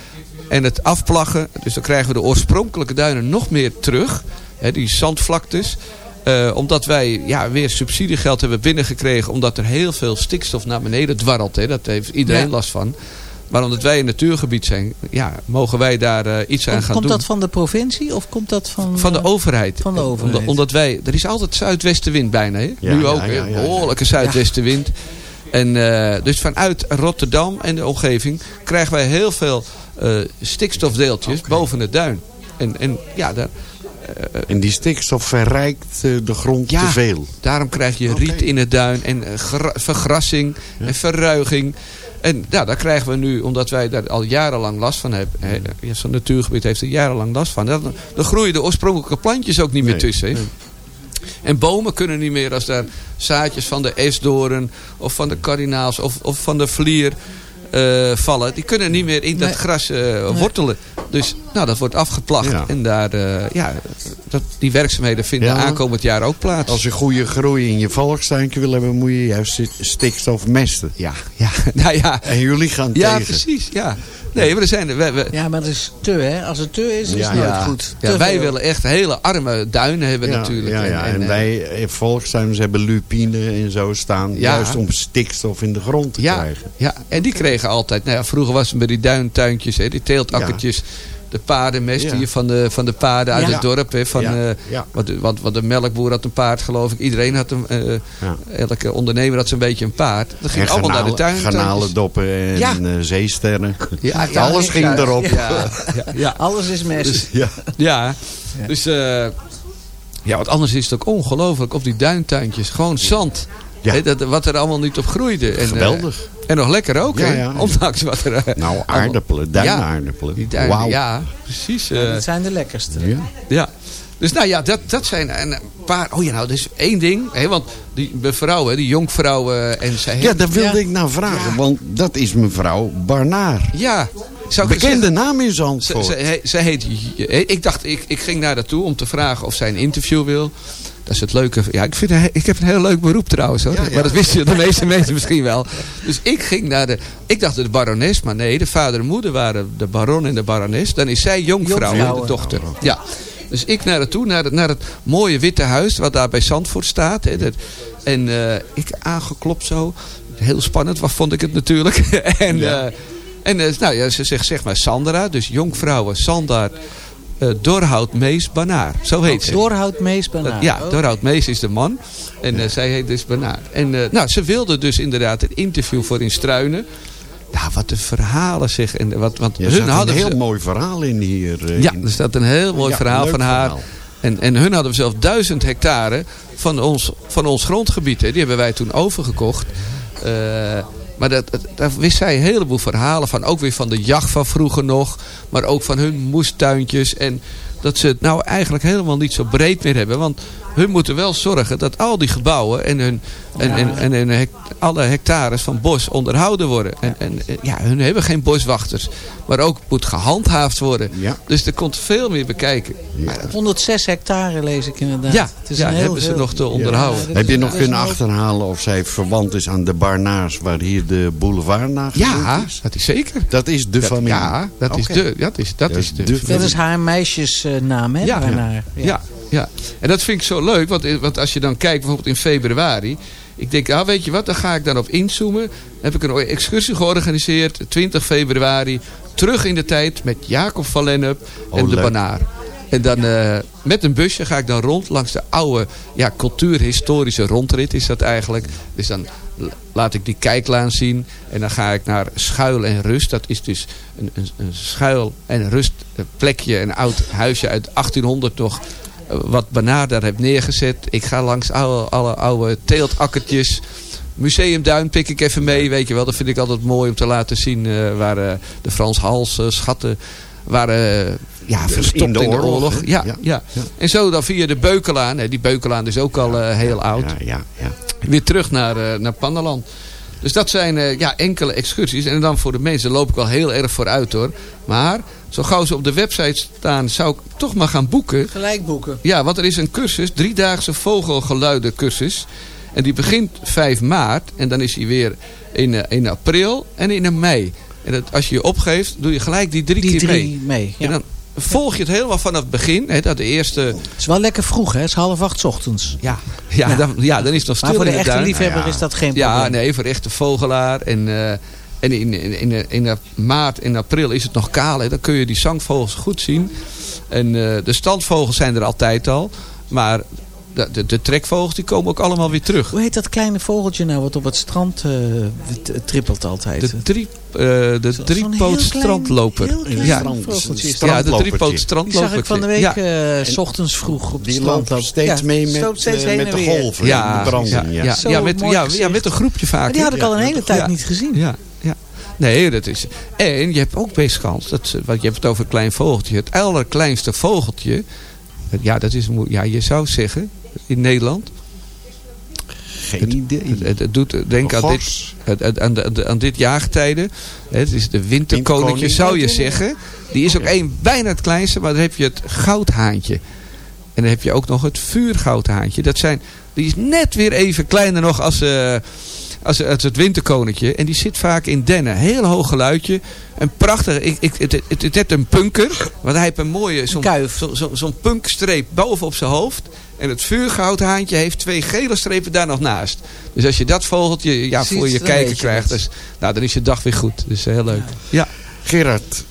En het afplaggen. Dus dan krijgen we de oorspronkelijke duinen nog meer terug. Hè, die zandvlaktes. Eh, omdat wij ja, weer subsidiegeld hebben binnengekregen. Omdat er heel veel stikstof naar beneden dwarrelt. Hè. Dat heeft iedereen Ja. last van. Maar omdat wij een natuurgebied zijn, ja, mogen wij daar eh, iets aan Komt, gaan komt doen. dat van de provincie of komt dat van... Van de eh, overheid. Van de overheid. Omdat, omdat wij, er is altijd zuidwestenwind bijna. Hè? Ja, nu ook, ja, behoorlijke zuidwestenwind. En eh, dus vanuit Rotterdam en de omgeving krijgen wij heel veel eh, stikstofdeeltjes boven het duin. En, en ja, daar, En die stikstof verrijkt eh, de grond Ja. te veel. daarom krijg je riet in het duin en eh, gra- vergrassing en verruiging. En ja, daar krijgen we nu, omdat wij daar al jarenlang last van hebben. hè, ja, Zo'n natuurgebied heeft er jarenlang last van. Dan, dan groeien de oorspronkelijke plantjes ook niet meer Nee, tussen. nee. En bomen kunnen niet meer als daar zaadjes van de esdoorn of van de kardinaals of, of van de vlier eh, vallen. Die kunnen niet meer in dat gras eh, wortelen. Dus nou, dat wordt afgeplacht. Ja. En daar, eh, ja, dat, die werkzaamheden vinden Ja. aankomend jaar ook plaats. Als je goede groei in je volkstuintje wil hebben, moet je juist sti- stikstof mesten. Ja, ja, nou ja. En jullie gaan Ja, tegen. precies. Ja. Nee, maar er zijn... We, we, Ja, maar het is te, hè. Als het te is, is Ja, het nooit ja, goed. ja, wij veel. willen echt hele arme duinen hebben Ja, natuurlijk. Ja, ja. En, eh, wij volkstuiners hebben lupine en zo staan. Ja. Juist om stikstof in de grond te ja, krijgen. ja, en die kregen altijd... Nou ja, vroeger was het bij die duintuintjes, hè, die teeltakkertjes... De paardenmest Ja. hier van de, van de paarden uit Ja. het dorp. Hè, van, Ja, eh, ja. wat, de- wat, wat de melkboer had een paard geloof ik. Iedereen had een... eh, Ja. Elke ondernemer had zo'n beetje een paard. Dat ging En allemaal naar de garnalen- tuin. garnalendoppen en Ja. eh, zeesterren. Ja, ja, Alles ja, ging ja, erop. Ja, ja, ja. Alles is mest. Dus- Ja. Ja, dus eh, ja, want anders is het ook ongelooflijk op die duintuintjes. Gewoon zand. Ja. Dat, wat er allemaal niet op groeide. En, eh, Geweldig. en nog lekker ook, Ja, hè? ja. Ondanks wat er... eh, Nou, aardappelen, duinaardappelen. die duinen, Wauw. ja, precies. eh, dat zijn de lekkerste. Ja. ja. Dus nou ja, dat, dat zijn een paar... Oh ja, nou, dat is één ding. Hè, want die mevrouw, hè, die jonkvrouw... en zij Ja, daar wilde Ja. ik naar vragen. Want dat is mevrouw Barnaar. Ja, zou ik Bekende zeggen- naam in Zandvoort. ze heet... Ik dacht, ik, ik ging naar haar toe om te vragen of zij een interview wil. Dat is het leuke. Ja, ik, vind, ik heb een heel leuk beroep trouwens hoor. Ja, ja. Maar dat wisten de meeste mensen misschien wel. Dus ik ging naar de... Ik dacht de barones, maar nee, de vader en moeder waren de baron en de barones. Dan is zij jonkvrouw, Jonkvrouw, de dochter. Ja. Dus ik naar het toe, naar het, naar het mooie witte huis wat daar bij Zandvoort staat. Hè. Dat, en eh, ik aangeklopt zo. Heel spannend, wat vond ik het natuurlijk. en Ja. eh, en eh, nou ja, ze zegt zeg maar Sandra, dus jonkvrouwen, Sandaard, eh Dorhout, Mees, Banaar. Zo heet ze. Doorhout Mees Banaar. Eh, ja, Oh. Dorhout Mees is de man. En eh, zij heet dus Banaar. En eh, nou, ze wilde dus inderdaad een interview voor in Struinen. Nou, wat de verhalen zeg. En wat, want hun zat een hadden heel ze- mooi verhaal in hier. eh, Ja, in- er staat een heel mooi Ja, verhaal van haar. verhaal. En, en hun hadden zelf duizend hectare van ons, van ons grondgebied. Hè. Die hebben wij toen overgekocht. Maar dat, dat- daar wist zij een heleboel verhalen van. Ook weer van de jacht van vroeger nog. Maar ook van hun moestuintjes. En dat ze het nou eigenlijk helemaal niet zo breed meer hebben. Want hun moeten wel zorgen dat al die gebouwen en hun, en, en, en, alle hectares van bos onderhouden worden. En, en eh, ja, hun hebben geen boswachters. Maar ook moet gehandhaafd worden. Ja. Dus er komt veel meer bekijken. Ja. 106 hectare lees ik inderdaad. Ja, Het is ja heel hebben ze veel. nog te Ja, onderhouden. Heb je nog kunnen achterhalen of zij verwant is aan de Barnaars waar hier de boulevard naar Ja, is? dat is zeker. Dat is de Dat- familie. Ja, dat is de. Dat is, dat Dat is de. de familie. Dat is haar meisjesnaam, hè? Ja. Ja. ja, En dat vind ik zo leuk. Want, want als je dan kijkt bijvoorbeeld in februari. Ik denk, ah, weet je wat, dan ga ik dan op inzoomen. Heb ik een excursie georganiseerd. 20 februari. Terug in de tijd met Jacob van Lennep en Oh, de leuk. Banaar. En dan eh, met een busje ga ik dan rond langs de oude ja, cultuurhistorische rondrit is dat eigenlijk. Dus dan laat ik die kijklaan zien. En dan ga ik naar Schuil en Rust. Dat is dus een, een, een schuil- en rustplekje. Een oud huisje uit 1800 nog. eh, Wat Banaar daar heeft neergezet. Ik ga langs oude, alle oude teeltakkertjes. Museumduin pik ik even mee, weet je wel. Dat vind ik altijd mooi om te laten zien. eh, waar eh, de Frans Hals schatten waren ja, verstopt in de, oorlog. hè? Ja, Ja. ja. Ja. En zo dan via de Beukelaan. Hè, die Beukelaan is ook al heel oud. Ja, ja, ja. Weer terug naar, eh naar Pannerland. Dus dat zijn eh, ja, enkele excursies. En dan voor de mensen loop ik wel heel erg vooruit hoor. Maar zo gauw ze op de website staan, zou ik toch maar gaan boeken. Gelijk boeken. Ja, want er is een cursus, driedaagse vogelgeluiden cursus. En die begint 5 maart. En dan is hij weer in, eh, in april en in mei. En dat, als je je opgeeft, doe je gelijk die drie Die keer mee. mee. ja. En dan volg je het helemaal vanaf het begin. Hè, dat de eerste... Het is wel lekker vroeg, hè? Het is half acht 's ochtends. Ja, ja, Dan, ja dan is het nog Maar stil voor de echte liefhebber Nou ja. is dat geen Ja, probleem. nee, voor de echte vogelaar. En, eh, en in, in, in, in, in maart en april is het nog kaal. Hè. Dan kun je die zangvogels goed zien. En eh, de standvogels zijn er altijd al. Maar de, de, de trekvogels die komen ook allemaal weer terug. Hoe heet dat kleine vogeltje nou wat op het strand eh, t- trippelt altijd? De, drie, eh, de Zo- zo'n driepoot heel klein- strandloper. heel klein ja, ja, de driepoot Die strandloper. zag ik van de week Ja, eh, s ochtends vroeg op het Die strand. loopt steeds Ja, mee met, stoot steeds heen met de golven. ja, en de branding. ja, Ja, ja, Zo ja, met, ja, ja, met een groepje vaak. Maar die had ik al een hele tijd Ja. niet gezien. Ja, ja. Nee, dat is... En je hebt ook best kans. Dat, want je hebt het over een klein vogeltje. Het allerkleinste vogeltje... Ja, dat is... Ja, je zou zeggen... In Nederland... Geen idee. Het, het, het doet denken aan dit, aan, de, aan dit jaargetijde. Het is de winterkoninkje, Winterkoning. zou je zeggen. Die is ook één bijna het kleinste. Maar dan heb je het goudhaantje. En dan heb je ook nog het vuurgoudhaantje. Dat zijn, die is net weer even kleiner nog als, eh, als, als het winterkoninkje. En die zit vaak in dennen. Heel hoog geluidje. Een prachtig. Ik, ik, het, het, het is net een punker. Want hij heeft een mooie zo'n kuif. zo, punkstreep boven op zijn hoofd. En het vuurgoudhaantje heeft twee gele strepen daar nog naast. Dus als je dat vogeltje ja, voor je je krijgt. Dus, nou, dan is je dag weer goed. Dus heel leuk. Ja. Gerard,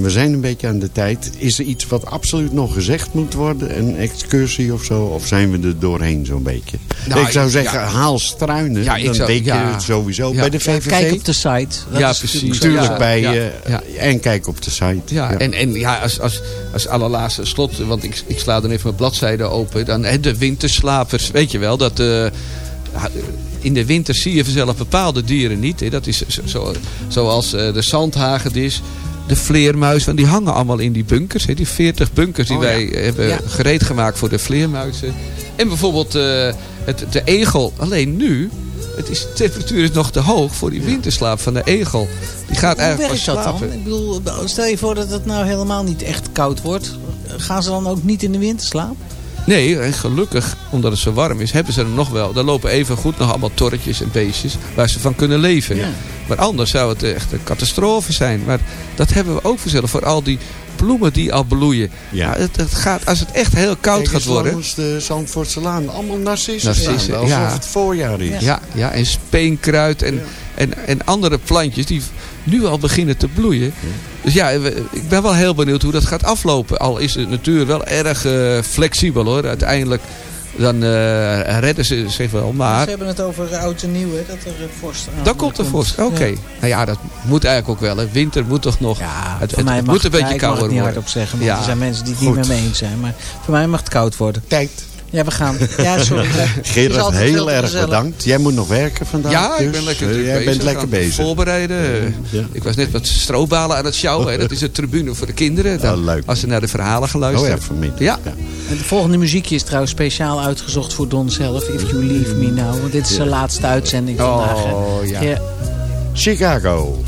we zijn een beetje aan de tijd. Is er iets wat absoluut nog gezegd moet worden? Een excursie of zo? Of zijn we er doorheen zo'n beetje? Nou, ik zou zeggen, ja. haal struinen. Ja, dan zou- weet je ja. het sowieso bij de VVV. Kijk op de site. Dat Ja, precies. natuurlijk bij ja. En kijk op de site. Ja, En, en ja, als, als, als allerlaatste slot, want ik, ik sla dan even mijn bladzijde open. Dan hè, de winterslapers, weet je wel. Dat, eh, in de winter zie je vanzelf bepaalde dieren niet. Hè. Dat is zo, zo- zoals eh, de zandhagedis, de vleermuis. Want die hangen allemaal in die bunkers. Hè. Die 40 bunkers die Oh, ja. wij hebben Ja. gereed gemaakt voor de vleermuizen. En bijvoorbeeld eh, het, de egel. Alleen nu, het is, de temperatuur is nog te hoog voor die winterslaap van de egel. Die gaat Hoe eigenlijk werkt pas dat dan? Ik bedoel, stel je voor dat het nou helemaal niet echt koud wordt. Gaan ze dan ook niet in de winter slapen? Nee, en gelukkig, omdat het zo warm is, hebben ze er nog wel. Er lopen even goed nog allemaal torretjes en beestjes waar ze van kunnen leven. Ja. Maar anders zou het echt een catastrofe zijn. Maar dat hebben we ook vanzelf voor al die bloemen die al bloeien. Ja. Ja, het, het gaat, als het echt heel koud Kijk gaat worden. langs de Zandvoortse Laan. Allemaal narcissen Narcissen. Alsof ja. het voorjaar is. Ja, ja, en speenkruid en, en, en andere plantjes die nu al beginnen te bloeien. Dus ja, we- ik ben wel heel benieuwd hoe dat gaat aflopen. Al is de natuur wel erg eh, flexibel hoor. Uiteindelijk dan eh, redden ze zich wel. Ze Maar hebben het over oud en nieuw, hè, dat er vorst aan dan komt er vorst. Oké. Ja. Nou ja, dat moet eigenlijk ook wel. Hè. Winter moet toch nog... Ja, het mij mag moet een beetje ja, ik mag kouder het niet worden. hardop zeggen, want Ja. er zijn mensen die het Goed. niet met me eens zijn. Maar voor mij mag het koud worden. Tijd. Ja, we gaan. Ja, sorry. Gerard, heel erg gezellig. bedankt. Jij moet nog werken vandaag. Ja, ik dus, ben lekker eh, druk Jij bezig. bent lekker bezig. Voorbereiden. Ja. Ik was net wat strobalen aan het sjouwen. hè. Dat is een tribune voor de kinderen. Dan, Oh, leuk. Als ze naar de verhalen gaan Oh ja, vanmiddag. Ja. En de volgende muziekje is trouwens speciaal uitgezocht voor Don zelf. If You Leave Me Now. Want dit is zijn laatste uitzending vandaag. hè. Oh, ja. Ja. Chicago.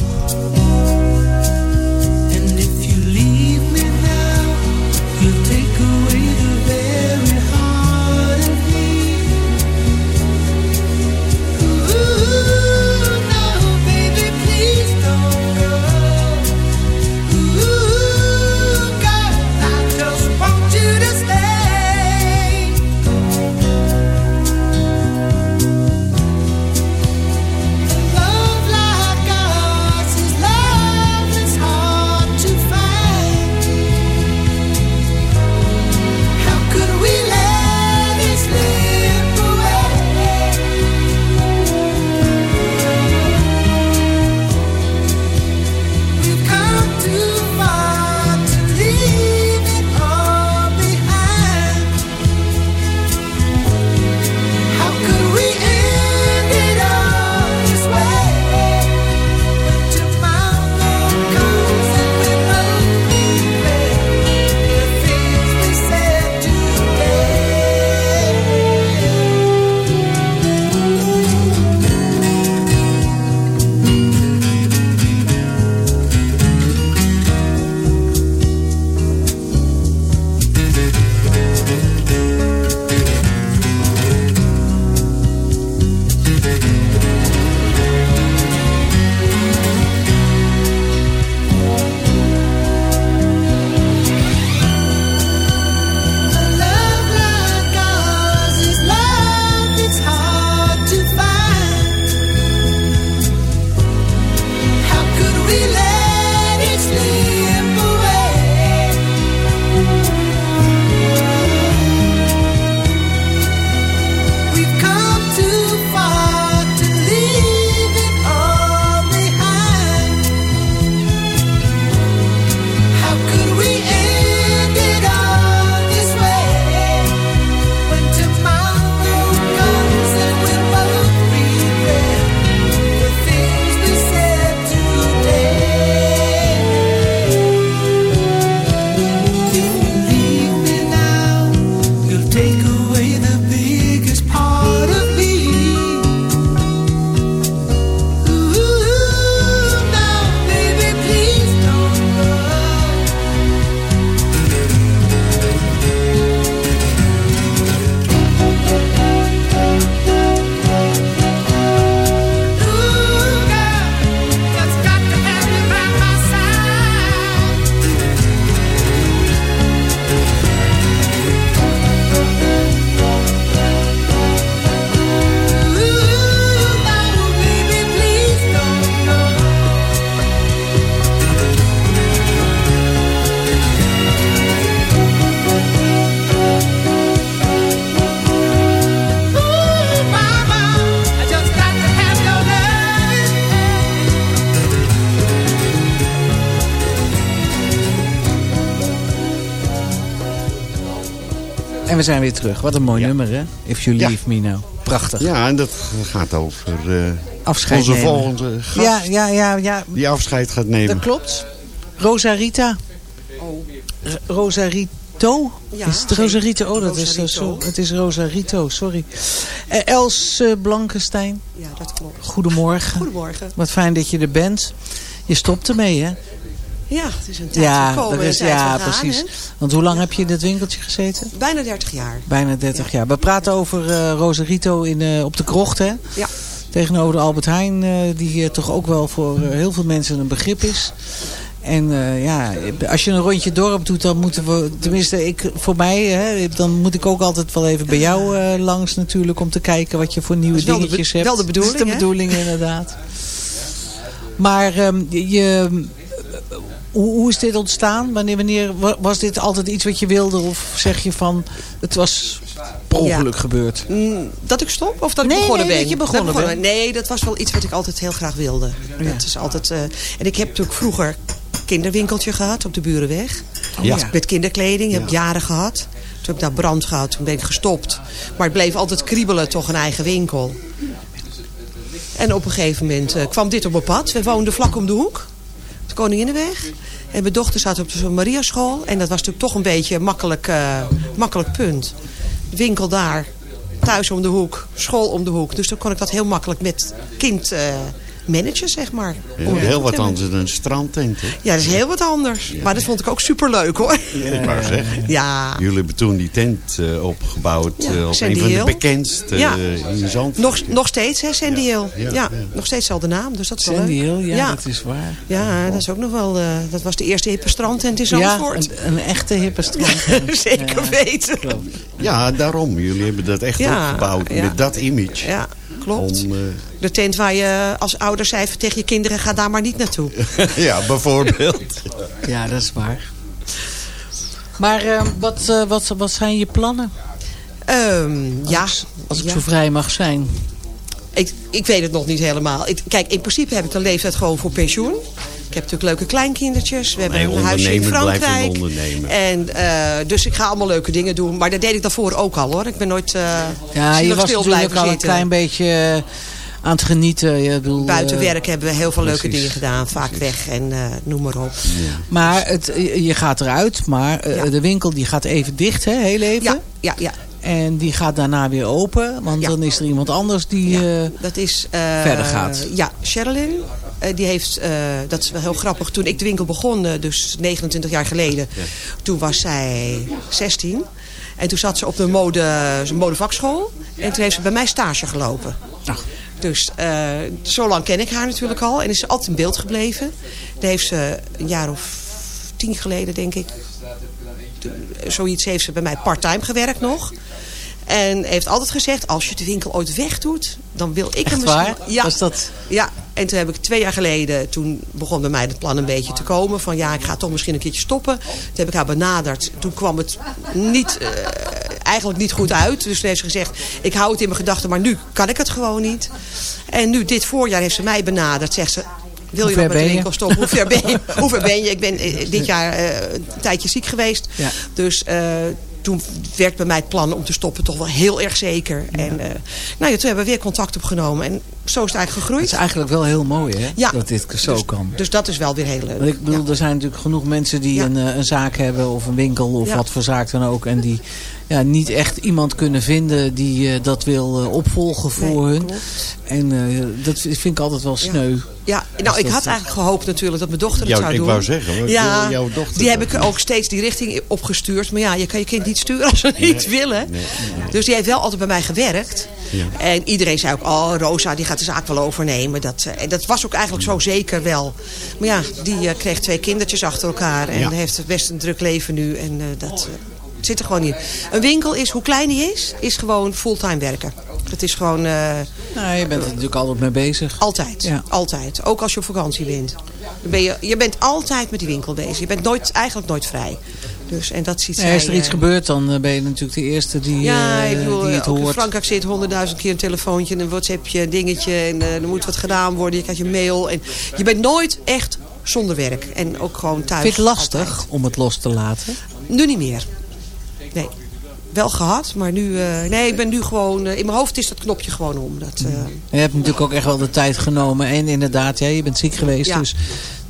We zijn weer terug. Wat een mooi nummer, hè? If You Ja. Leave Me Now. Prachtig. Ja, en dat gaat over eh, Afscheid onze nemen. volgende gast. Ja, ja, ja, ja. Die afscheid gaat nemen. Dat klopt. Rosarita. R- Rosarito? Ja, is het Rosarito? Oh, dat is, zo, het is Rosarito, sorry. Eh, Els eh, Blankenstein, Ja, dat klopt. goedemorgen. Goedemorgen. Wat fijn dat je er bent. Je stopt ermee, hè? Ja, het is een tijd Ja, gekomen dat is, tijd ja precies. Want hoe lang heb je in dit winkeltje gezeten? Bijna 30 jaar. Bijna 30 jaar. We praten over eh Rosarito in, eh, op de krocht, hè? Ja. Tegenover de Albert Heijn, eh, die toch ook wel voor heel veel mensen een begrip is. En ja, als je een rondje dorp doet, dan moeten we, tenminste ik, voor mij, hè, dan moet ik ook altijd wel even bij jou langs natuurlijk om te kijken wat je voor nieuwe Dat is wel de dingetjes be- hebt. wel de bedoeling, Dat is de bedoeling inderdaad. Maar ehm, je- hoe, hoe is dit ontstaan? Wanneer, wanneer wa- was dit altijd iets wat je wilde? Of zeg je van, het was per ongeluk gebeurd? Mm, Dat ik stop? Of dat ik begonnen nee, ben? dat je begonnen Dat bent. Nee, dat was wel iets wat ik altijd heel graag wilde. Dat is altijd, eh, en ik heb natuurlijk vroeger kinderwinkeltje gehad op de Burenweg. Ja. Met kinderkleding. Heb ik jaren gehad. Toen heb ik daar brand gehad. Toen ben ik gestopt. Maar het bleef altijd kriebelen, toch een eigen winkel. En op een gegeven moment eh, kwam dit op mijn pad. We woonden vlak om de hoek. Koninginnenweg. En mijn dochter zat op de Maria school. En dat was natuurlijk toch een beetje een makkelijk, eh, makkelijk punt. Winkel daar. Thuis om de hoek. School om de hoek. Dus dan kon ik dat heel makkelijk met kind eh, managen, zeg maar. Ja, heel wat anders dan een strandtent. hè? Ja, dat is heel wat anders. Maar dat vond ik ook superleuk hoor. Ik wou zeggen. Ja. Jullie hebben toen die tent eh, opgebouwd Ja, eh, als Sandy een van de bekendste Ja. eh, in Zandvoort. Nog, nog steeds, hè, Sandy Hill. Ja, ja, ja. nog steeds dezelfde naam. Dus dat is wel Sandy leuk. Hill, ja, ja. dat is waar. Ja, dat is ook nog wel... eh, dat was de eerste hippe strandtent in Ja, Zandvoort. een, een echte hippe strand. Zeker Ja, weten. Ja, daarom. Jullie hebben dat echt Ja, opgebouwd ja. met dat image. Ja, klopt. Om, eh, De tent waar je als ouder zei tegen je kinderen... ga daar maar niet naartoe. ja, bijvoorbeeld. Ja, dat is waar. Maar eh, wat, eh, wat, wat zijn je plannen? Ehm, ja, Als ik ja. zo vrij mag zijn. Ik, ik weet het nog niet helemaal. Ik, kijk, in principe heb ik de leeftijd gewoon voor pensioen. Ik heb natuurlijk leuke kleinkindjes. We hebben Nee, een huisje in Frankrijk. ondernemer. En, eh, dus ik ga allemaal leuke dingen doen. Maar dat deed ik daarvoor ook al hoor. Ik ben nooit eh Ja, je was stil blijven al een klein beetje eh, aan het genieten. Je bedoel, Buiten werk hebben we heel veel leuke dingen gedaan. Vaak weg en eh, noem maar op. Maar het, je gaat eruit, maar Ja. de winkel die gaat even dicht, hè, heel even. Ja, ja, ja. En die gaat daarna weer open, want Ja. dan is er iemand anders die... Ja, eh, dat is... eh, verder gaat. Ja, Sherilyn. Eh, die heeft, eh, dat is wel heel grappig. Toen ik de winkel begon, eh, dus 29 jaar geleden. Toen was zij 16. En toen zat ze op de mode, modevakschool. En toen heeft ze bij mij stage gelopen. Ach. Dus zo lang ken ik haar natuurlijk al. En is ze altijd in beeld gebleven. Daar heeft ze een jaar of tien geleden, denk ik. Zoiets heeft ze bij mij part-time gewerkt nog. En heeft altijd gezegd, als je de winkel ooit wegdoet, dan wil ik hem misschien... waar? Ja, Was dat... ja, en toen heb ik twee jaar geleden, toen begon bij mij het plan een beetje te komen. Van ja, ik ga toch misschien een keertje stoppen. Toen heb ik haar benaderd. Toen kwam het niet, eh, eigenlijk niet goed uit. Dus toen heeft ze gezegd, ik hou het in mijn gedachten, maar nu kan ik het gewoon niet. En nu, dit voorjaar, heeft ze mij benaderd. Zegt ze, wil je nog met de winkel stoppen? Hoe ver ben je? Hoe ver ben je? Ik ben eh, dit jaar eh, een tijdje ziek geweest. Ja. Dus toen werd bij mij het plan om te stoppen toch wel heel erg zeker. En eh, nou ja, toen hebben we weer contact opgenomen. En zo is het eigenlijk Het gegroeid. is eigenlijk wel heel mooi, hè? Ja. Dat dit zo dus, kan. Dus dat is wel weer heel leuk. Want ik bedoel, er zijn natuurlijk genoeg mensen die een, eh, een zaak hebben of een winkel of wat voor zaak dan ook. En die ja, niet echt iemand kunnen vinden die eh, dat wil eh, opvolgen voor Nee, hun. klopt. En eh, dat vind ik altijd wel sneu. Ja, Dus nou, ik dat- had eigenlijk gehoopt natuurlijk dat mijn dochter het Jou- zou ik doen. wou zeggen, ja, jouw dochter die heb ik ook steeds die richting opgestuurd. Maar ja, je kan je kind niet sturen als ze niet willen. Dus die heeft wel altijd bij mij gewerkt. Ja. En iedereen zei ook, oh, Rosa, die gaat de zaak wel overnemen. Dat, en dat was ook eigenlijk zo zeker wel. Maar ja, die eh, kreeg twee kindertjes achter elkaar. En Ja. heeft best een druk leven nu. En eh, dat zit er gewoon in. Een winkel is, hoe klein die is, is gewoon fulltime werken. Het is gewoon... eh, Nou, je bent er natuurlijk altijd mee bezig. altijd. Ja. Altijd. Ook als je op vakantie bent. Dan ben je, je bent altijd met die winkel bezig. Je bent nooit, eigenlijk nooit vrij. Dus, en dat ziet Nee, zij, als er iets eh, gebeurt, dan eh, ben je natuurlijk de eerste die, Ja, ik bedoel, die het ook in hoort. Frankrijk zit honderdduizend keer een telefoontje, een WhatsAppje, een dingetje. En er moet wat gedaan worden. Je krijgt je mail. En je bent nooit echt zonder werk. En ook gewoon thuis. Vind je het lastig altijd. om het los te laten? Nu niet meer. Nee. Wel gehad, maar nu... eh, nee, ik ben nu gewoon... eh, in mijn hoofd is dat knopje gewoon om. Dat, eh, Je hebt natuurlijk ook echt wel de tijd genomen. En inderdaad, ja, je bent ziek geweest. Ja. Dus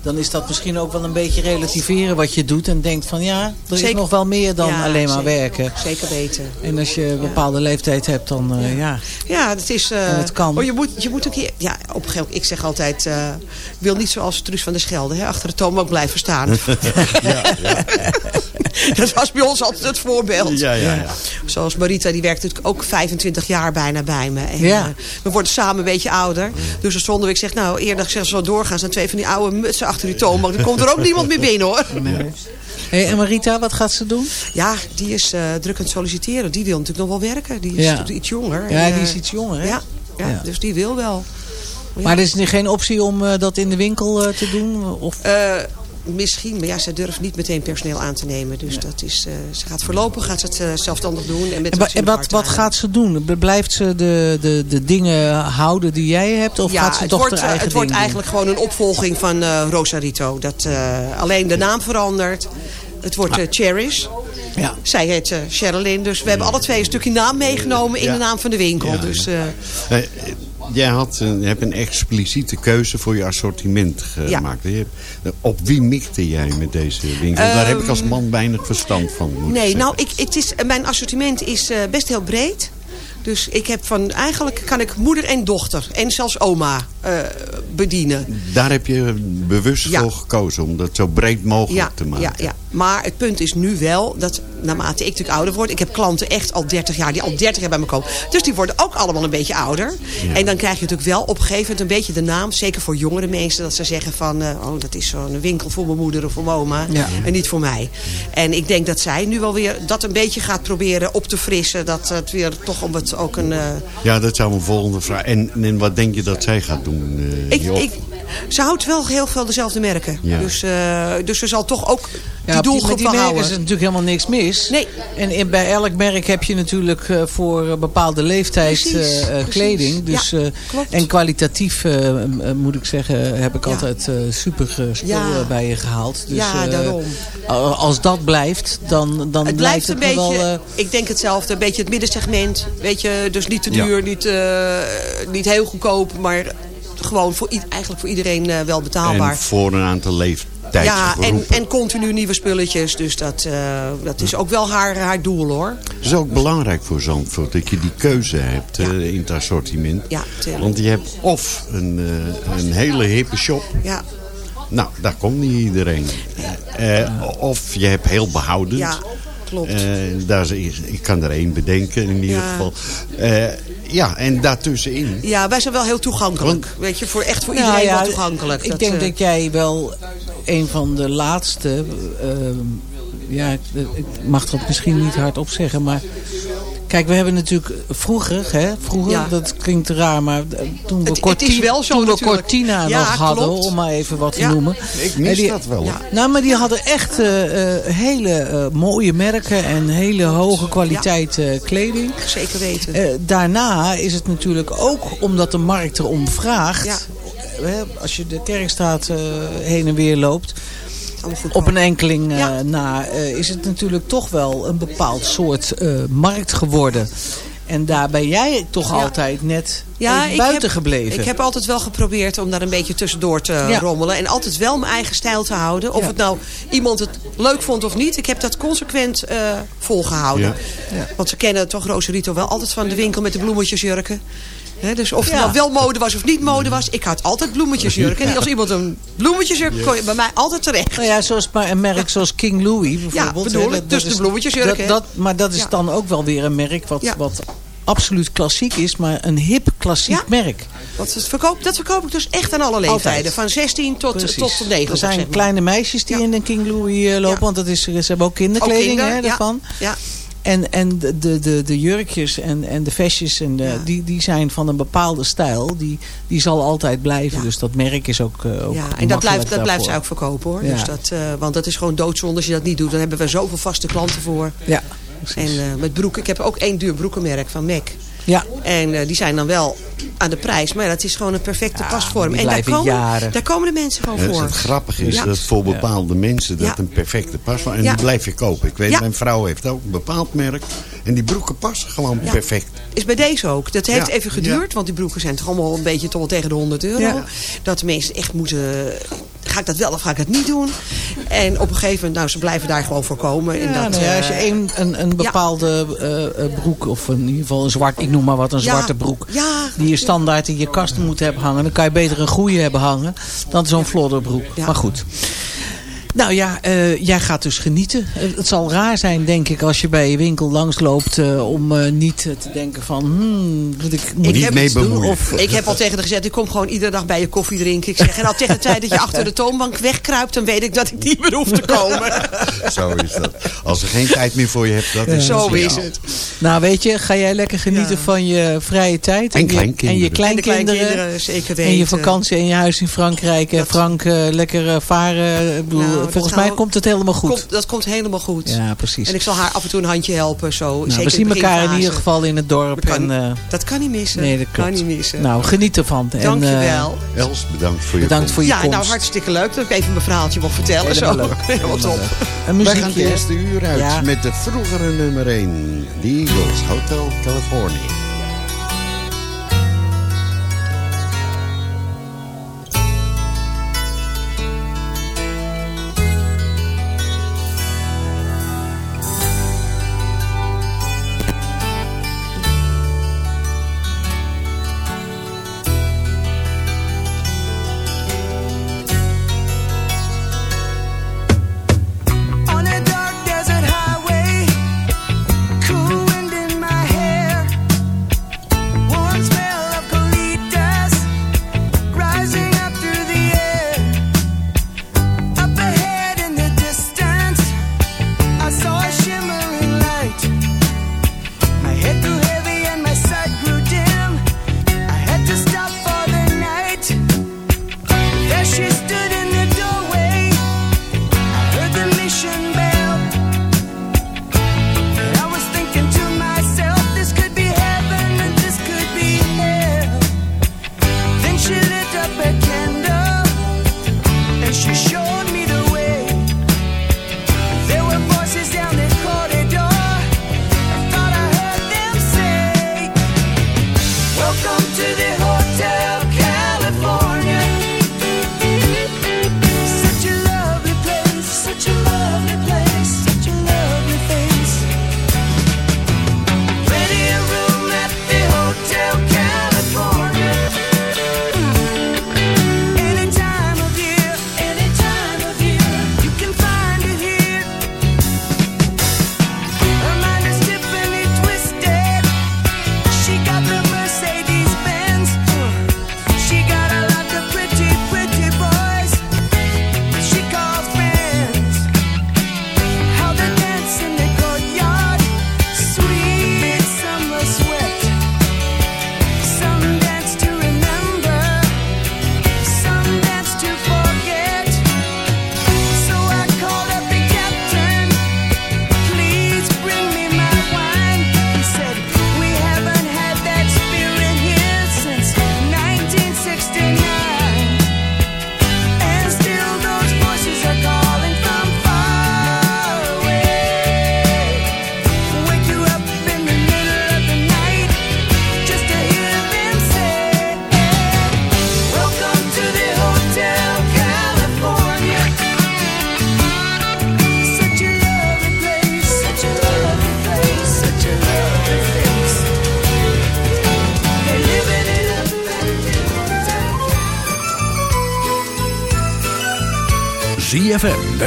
dan is dat misschien ook wel een beetje relativeren wat je doet. En denkt van ja, er is Zeker. nog wel meer dan Ja, alleen maar zeker. werken. Zeker weten. En als je een bepaalde leeftijd hebt, dan eh, ja. Ja, dat is... eh, En het kan. Oh, je, moet, je moet een keer... Ja, op een gegeven moment, ik zeg altijd... eh, ik wil niet zoals Truus van der Schelde, hè, achter de toonbank blijven staan. dat was bij ons altijd het voorbeeld. Ja, ja, ja. Zoals Marita, die werkt natuurlijk ook 25 jaar bijna bij me. En, Ja. eh, we worden samen een beetje ouder. Dus stonden we, ik zeg, nou, eerder ik zeg, zo doorgaan... zijn twee van die oude mutsen achter die toonbank. Er komt er ook niemand meer binnen, hoor. Hey, en Marita, wat gaat ze doen? Ja, die is eh, druk aan het solliciteren. Die wil natuurlijk nog wel werken. Die is Ja. natuurlijk iets jonger. Ja, die eh, is iets jonger, hè? Ja, ja, Ja. dus die wil wel. Maar er is niet- geen optie om eh, dat in de winkel eh, te doen? Of... Misschien, maar ja, zij durft niet meteen personeel aan te nemen. Dus dat is, eh, ze gaat voorlopig gaat ze het eh, zelfstandig doen. En, met En, wa- en wat, wat gaat ze doen? Blijft ze de, de, de dingen houden die jij hebt? Of ja, gaat ze het toch wordt, haar eh, eigen het wordt doen? eigenlijk gewoon een opvolging van eh, Rosarito. Dat, eh, alleen de naam verandert. Het wordt Cherish. Ja. Zij heet eh Sherilyn. Dus we hebben alle twee een stukje naam meegenomen in Ja. de naam van de winkel. Ja, dus, ja. Eh, Eh, Jij had een, je hebt een expliciete keuze voor je assortiment Ja. gemaakt. Je hebt- op wie mikte jij met deze winkel? Daar heb ik als man weinig verstand van. moet Nee, nou, ik, het is, mijn assortiment is eh, best heel breed. Dus ik heb van, eigenlijk kan ik moeder en dochter en zelfs oma eh, bedienen. Daar heb je bewust Ja. voor gekozen om dat zo breed mogelijk Ja, te maken. ja, ja, maar het punt is nu wel dat naarmate ik natuurlijk ouder word... ik heb klanten echt al 30 jaar die al 30 jaar bij me komen. Dus die worden ook allemaal een beetje ouder. En dan krijg je natuurlijk wel op een gegeven moment een beetje de naam... zeker voor jongere mensen, dat ze zeggen van... eh, oh, dat is zo'n winkel voor mijn moeder of voor mijn oma Ja. en niet voor mij. En ik denk dat zij nu wel weer dat een beetje gaat proberen op te frissen. Dat het weer toch om het ook een... eh, Ja, dat zou mijn volgende vraag. En, en wat denk je dat zij gaat doen? Eh, ik, ik, ze houdt wel heel veel dezelfde merken. Ja. Dus, eh, dus ze zal toch ook die Ja, die- doelgroep met die merken houden. is er natuurlijk helemaal niks mis. Nee. En in, bij elk merk heb je natuurlijk eh, voor een bepaalde leeftijd Precies, eh, eh, precies. kleding. Dus, Ja, eh, en kwalitatief moet ik zeggen, heb ik Ja. altijd eh, super spul Ja. eh, bij je gehaald. Dus, Ja, daarom. al- Als dat blijft, dan, dan Het blijft een het beetje, wel... eh, ik denk hetzelfde, een beetje het middensegment. Weet je, dus niet te Ja. duur, niet, eh, niet heel goedkoop, maar gewoon voor, eigenlijk voor iedereen eh, wel betaalbaar. En voor een aantal leeftijdsgroepen. ja, en, en continu nieuwe spulletjes. Dus dat, eh, dat is ook wel haar, haar doel hoor. Het is ook belangrijk voor Zandvoort dat je die keuze hebt Ja. eh, in het assortiment. Ja. Want je hebt of een, een hele hippe shop. Ja, Nou, daar komt niet iedereen. Of je hebt heel behoudend. ja klopt. Eh, daar is, ik kan er één bedenken in ieder Ja. geval. Eh, ja, en daartussenin. ja, wij zijn wel heel toegankelijk. Weet je, voor, echt voor iedereen Nou ja, wel toegankelijk. Ik Dat, denk eh, dat jij wel een van de laatste... ehm, ja, ik, ik mag dat misschien niet hardop zeggen, maar... Kijk, we hebben natuurlijk vroeger, hè, vroeger, Ja. dat klinkt raar, maar eh, toen we, Het- het Corti- is wel zo toen we natuurlijk. Cortina Ja, nog hadden, klopt. om maar even wat te Ja. noemen. Ik mis die- dat wel. Ja. Nou, maar die hadden echt eh, eh, hele mooie merken en hele hoge kwaliteit eh, kleding. Zeker weten. Eh, daarna is het natuurlijk ook omdat de markt erom vraagt. Als je de Kerkstraat eh, heen en weer loopt. Op een enkeling eh, Ja. na eh, is het natuurlijk toch wel een bepaald soort eh, markt geworden. En daar ben jij toch Ja. altijd net Ja, buiten heb, gebleven. Ik heb altijd wel geprobeerd om daar een beetje tussendoor te Ja. rommelen. En altijd wel mijn eigen stijl te houden. Of Ja. het nou iemand het leuk vond of niet. Ik heb dat consequent eh, volgehouden. Ja. Ja. Want ze kennen toch Roserito wel altijd van de winkel met de bloemetjesjurken. Dus of het Ja. nou wel mode was of niet mode was. Ik had altijd bloemetjesjurken. En als iemand een bloemetjesjurk kon je bij mij altijd terecht. Nou ja, zoals een merk zoals King Louis bijvoorbeeld. bedoel hè, ik. Dus de bloemetjesjurk, dat, Maar dat is Ja. dan ook wel weer een merk wat, Ja. wat absoluut klassiek is. Maar een hip klassiek Ja. merk. Want dat verkoop, dat verkoop ik dus echt aan alle leeftijden. Altijd. Van 16 tot, Precies. tot 9. Er zijn zeg maar. kleine meisjes die Ja. in een King Louis eh, lopen. Ja. Want dat is, ze hebben ook Ook kinderkleding kinder, hè, ja. daarvan. Ja. En, en de, de, de, jurkjes en, en de vestjes en de, Ja. die, die zijn van een bepaalde stijl. Die, die zal altijd blijven. Ja. Dus dat merk is ook, eh, ook Ja, en dat blijft, dat blijft zij ook verkopen hoor. Ja. Dus dat, eh, want dat is gewoon doodzonde als je dat niet doet. Dan hebben we zoveel vaste klanten voor. Ja, En precies. eh, met broeken, ik heb ook één duur broekenmerk van MAC. Ja. En eh, die zijn dan wel aan de prijs. Maar ja, dat is gewoon een perfecte Ja, pasvorm. En daar komen, jaren. daar komen de mensen gewoon voor. Het grappige is Ja. dat voor bepaalde mensen dat Ja. een perfecte pas was. En Ja. die blijf je kopen. Ik weet, Ja. mijn vrouw heeft ook een bepaald merk. En die broeken passen gewoon Ja. perfect. Is bij deze ook. Dat heeft Ja. even geduurd. Ja. Want die broeken zijn toch allemaal een beetje toch wel tegen de 100 euro. Ja. Dat de mensen echt moeten ga ik dat wel of ga ik het niet doen? En op een gegeven moment, nou, ze blijven daar gewoon voor komen. En Ja, dat, nou als je eh, een, een, een bepaalde eh, eh, broek, of in ieder geval een zwart, ik noem maar wat, een zwarte broek, ja. die je standaard in je kast moet hebben hangen, dan kan je beter een goede hebben hangen dan zo'n flodderbroek. Maar goed. Nou ja, eh, jij gaat dus genieten. Eh, Het zal raar zijn, denk ik, als je bij je winkel langsloopt... eh om eh, niet te denken van... Hmm, moet ik, moet Ik heb iets doen? bemoeien. Of, Ik heb al tegen haar gezegd, ik kom gewoon iedere dag bij je koffie drinken. Ik zeg, en al tegen de tijd dat je achter de toonbank wegkruipt... dan weet ik dat ik niet meer hoef te komen. Zo is dat. Als er geen tijd meer voor je hebt, dat is Zo het is signaal. het. nou weet je, ga jij lekker genieten Ja. van je vrije tijd. En je- kleinkinderen. En je En de kleinkinderen. zeker weten. En je vakantie en je huis in Frankrijk. En Frank, lekker varen. Ik bedoel, Nou, dat volgens mij we- komt het helemaal goed. Komt, dat komt helemaal goed. Ja, precies. En ik zal haar af en toe een handje helpen. Zo, Nou, zeker we zien in de elkaar in ieder geval in het dorp. Dat kan, en, eh, dat kan niet missen. nee, dat klopt. kan niet missen. Nou, geniet ervan. En, Dank je eh, wel. Els, bedankt voor je bedankt voor je ja, komst. nou hartstikke leuk dat ik even mijn verhaaltje mocht vertellen. Helemaal zo. leuk. Helemaal top. Een Wij gaan het eerste uur uit Ja. met de vroegere nummer 1. The Eagles, Hotel California.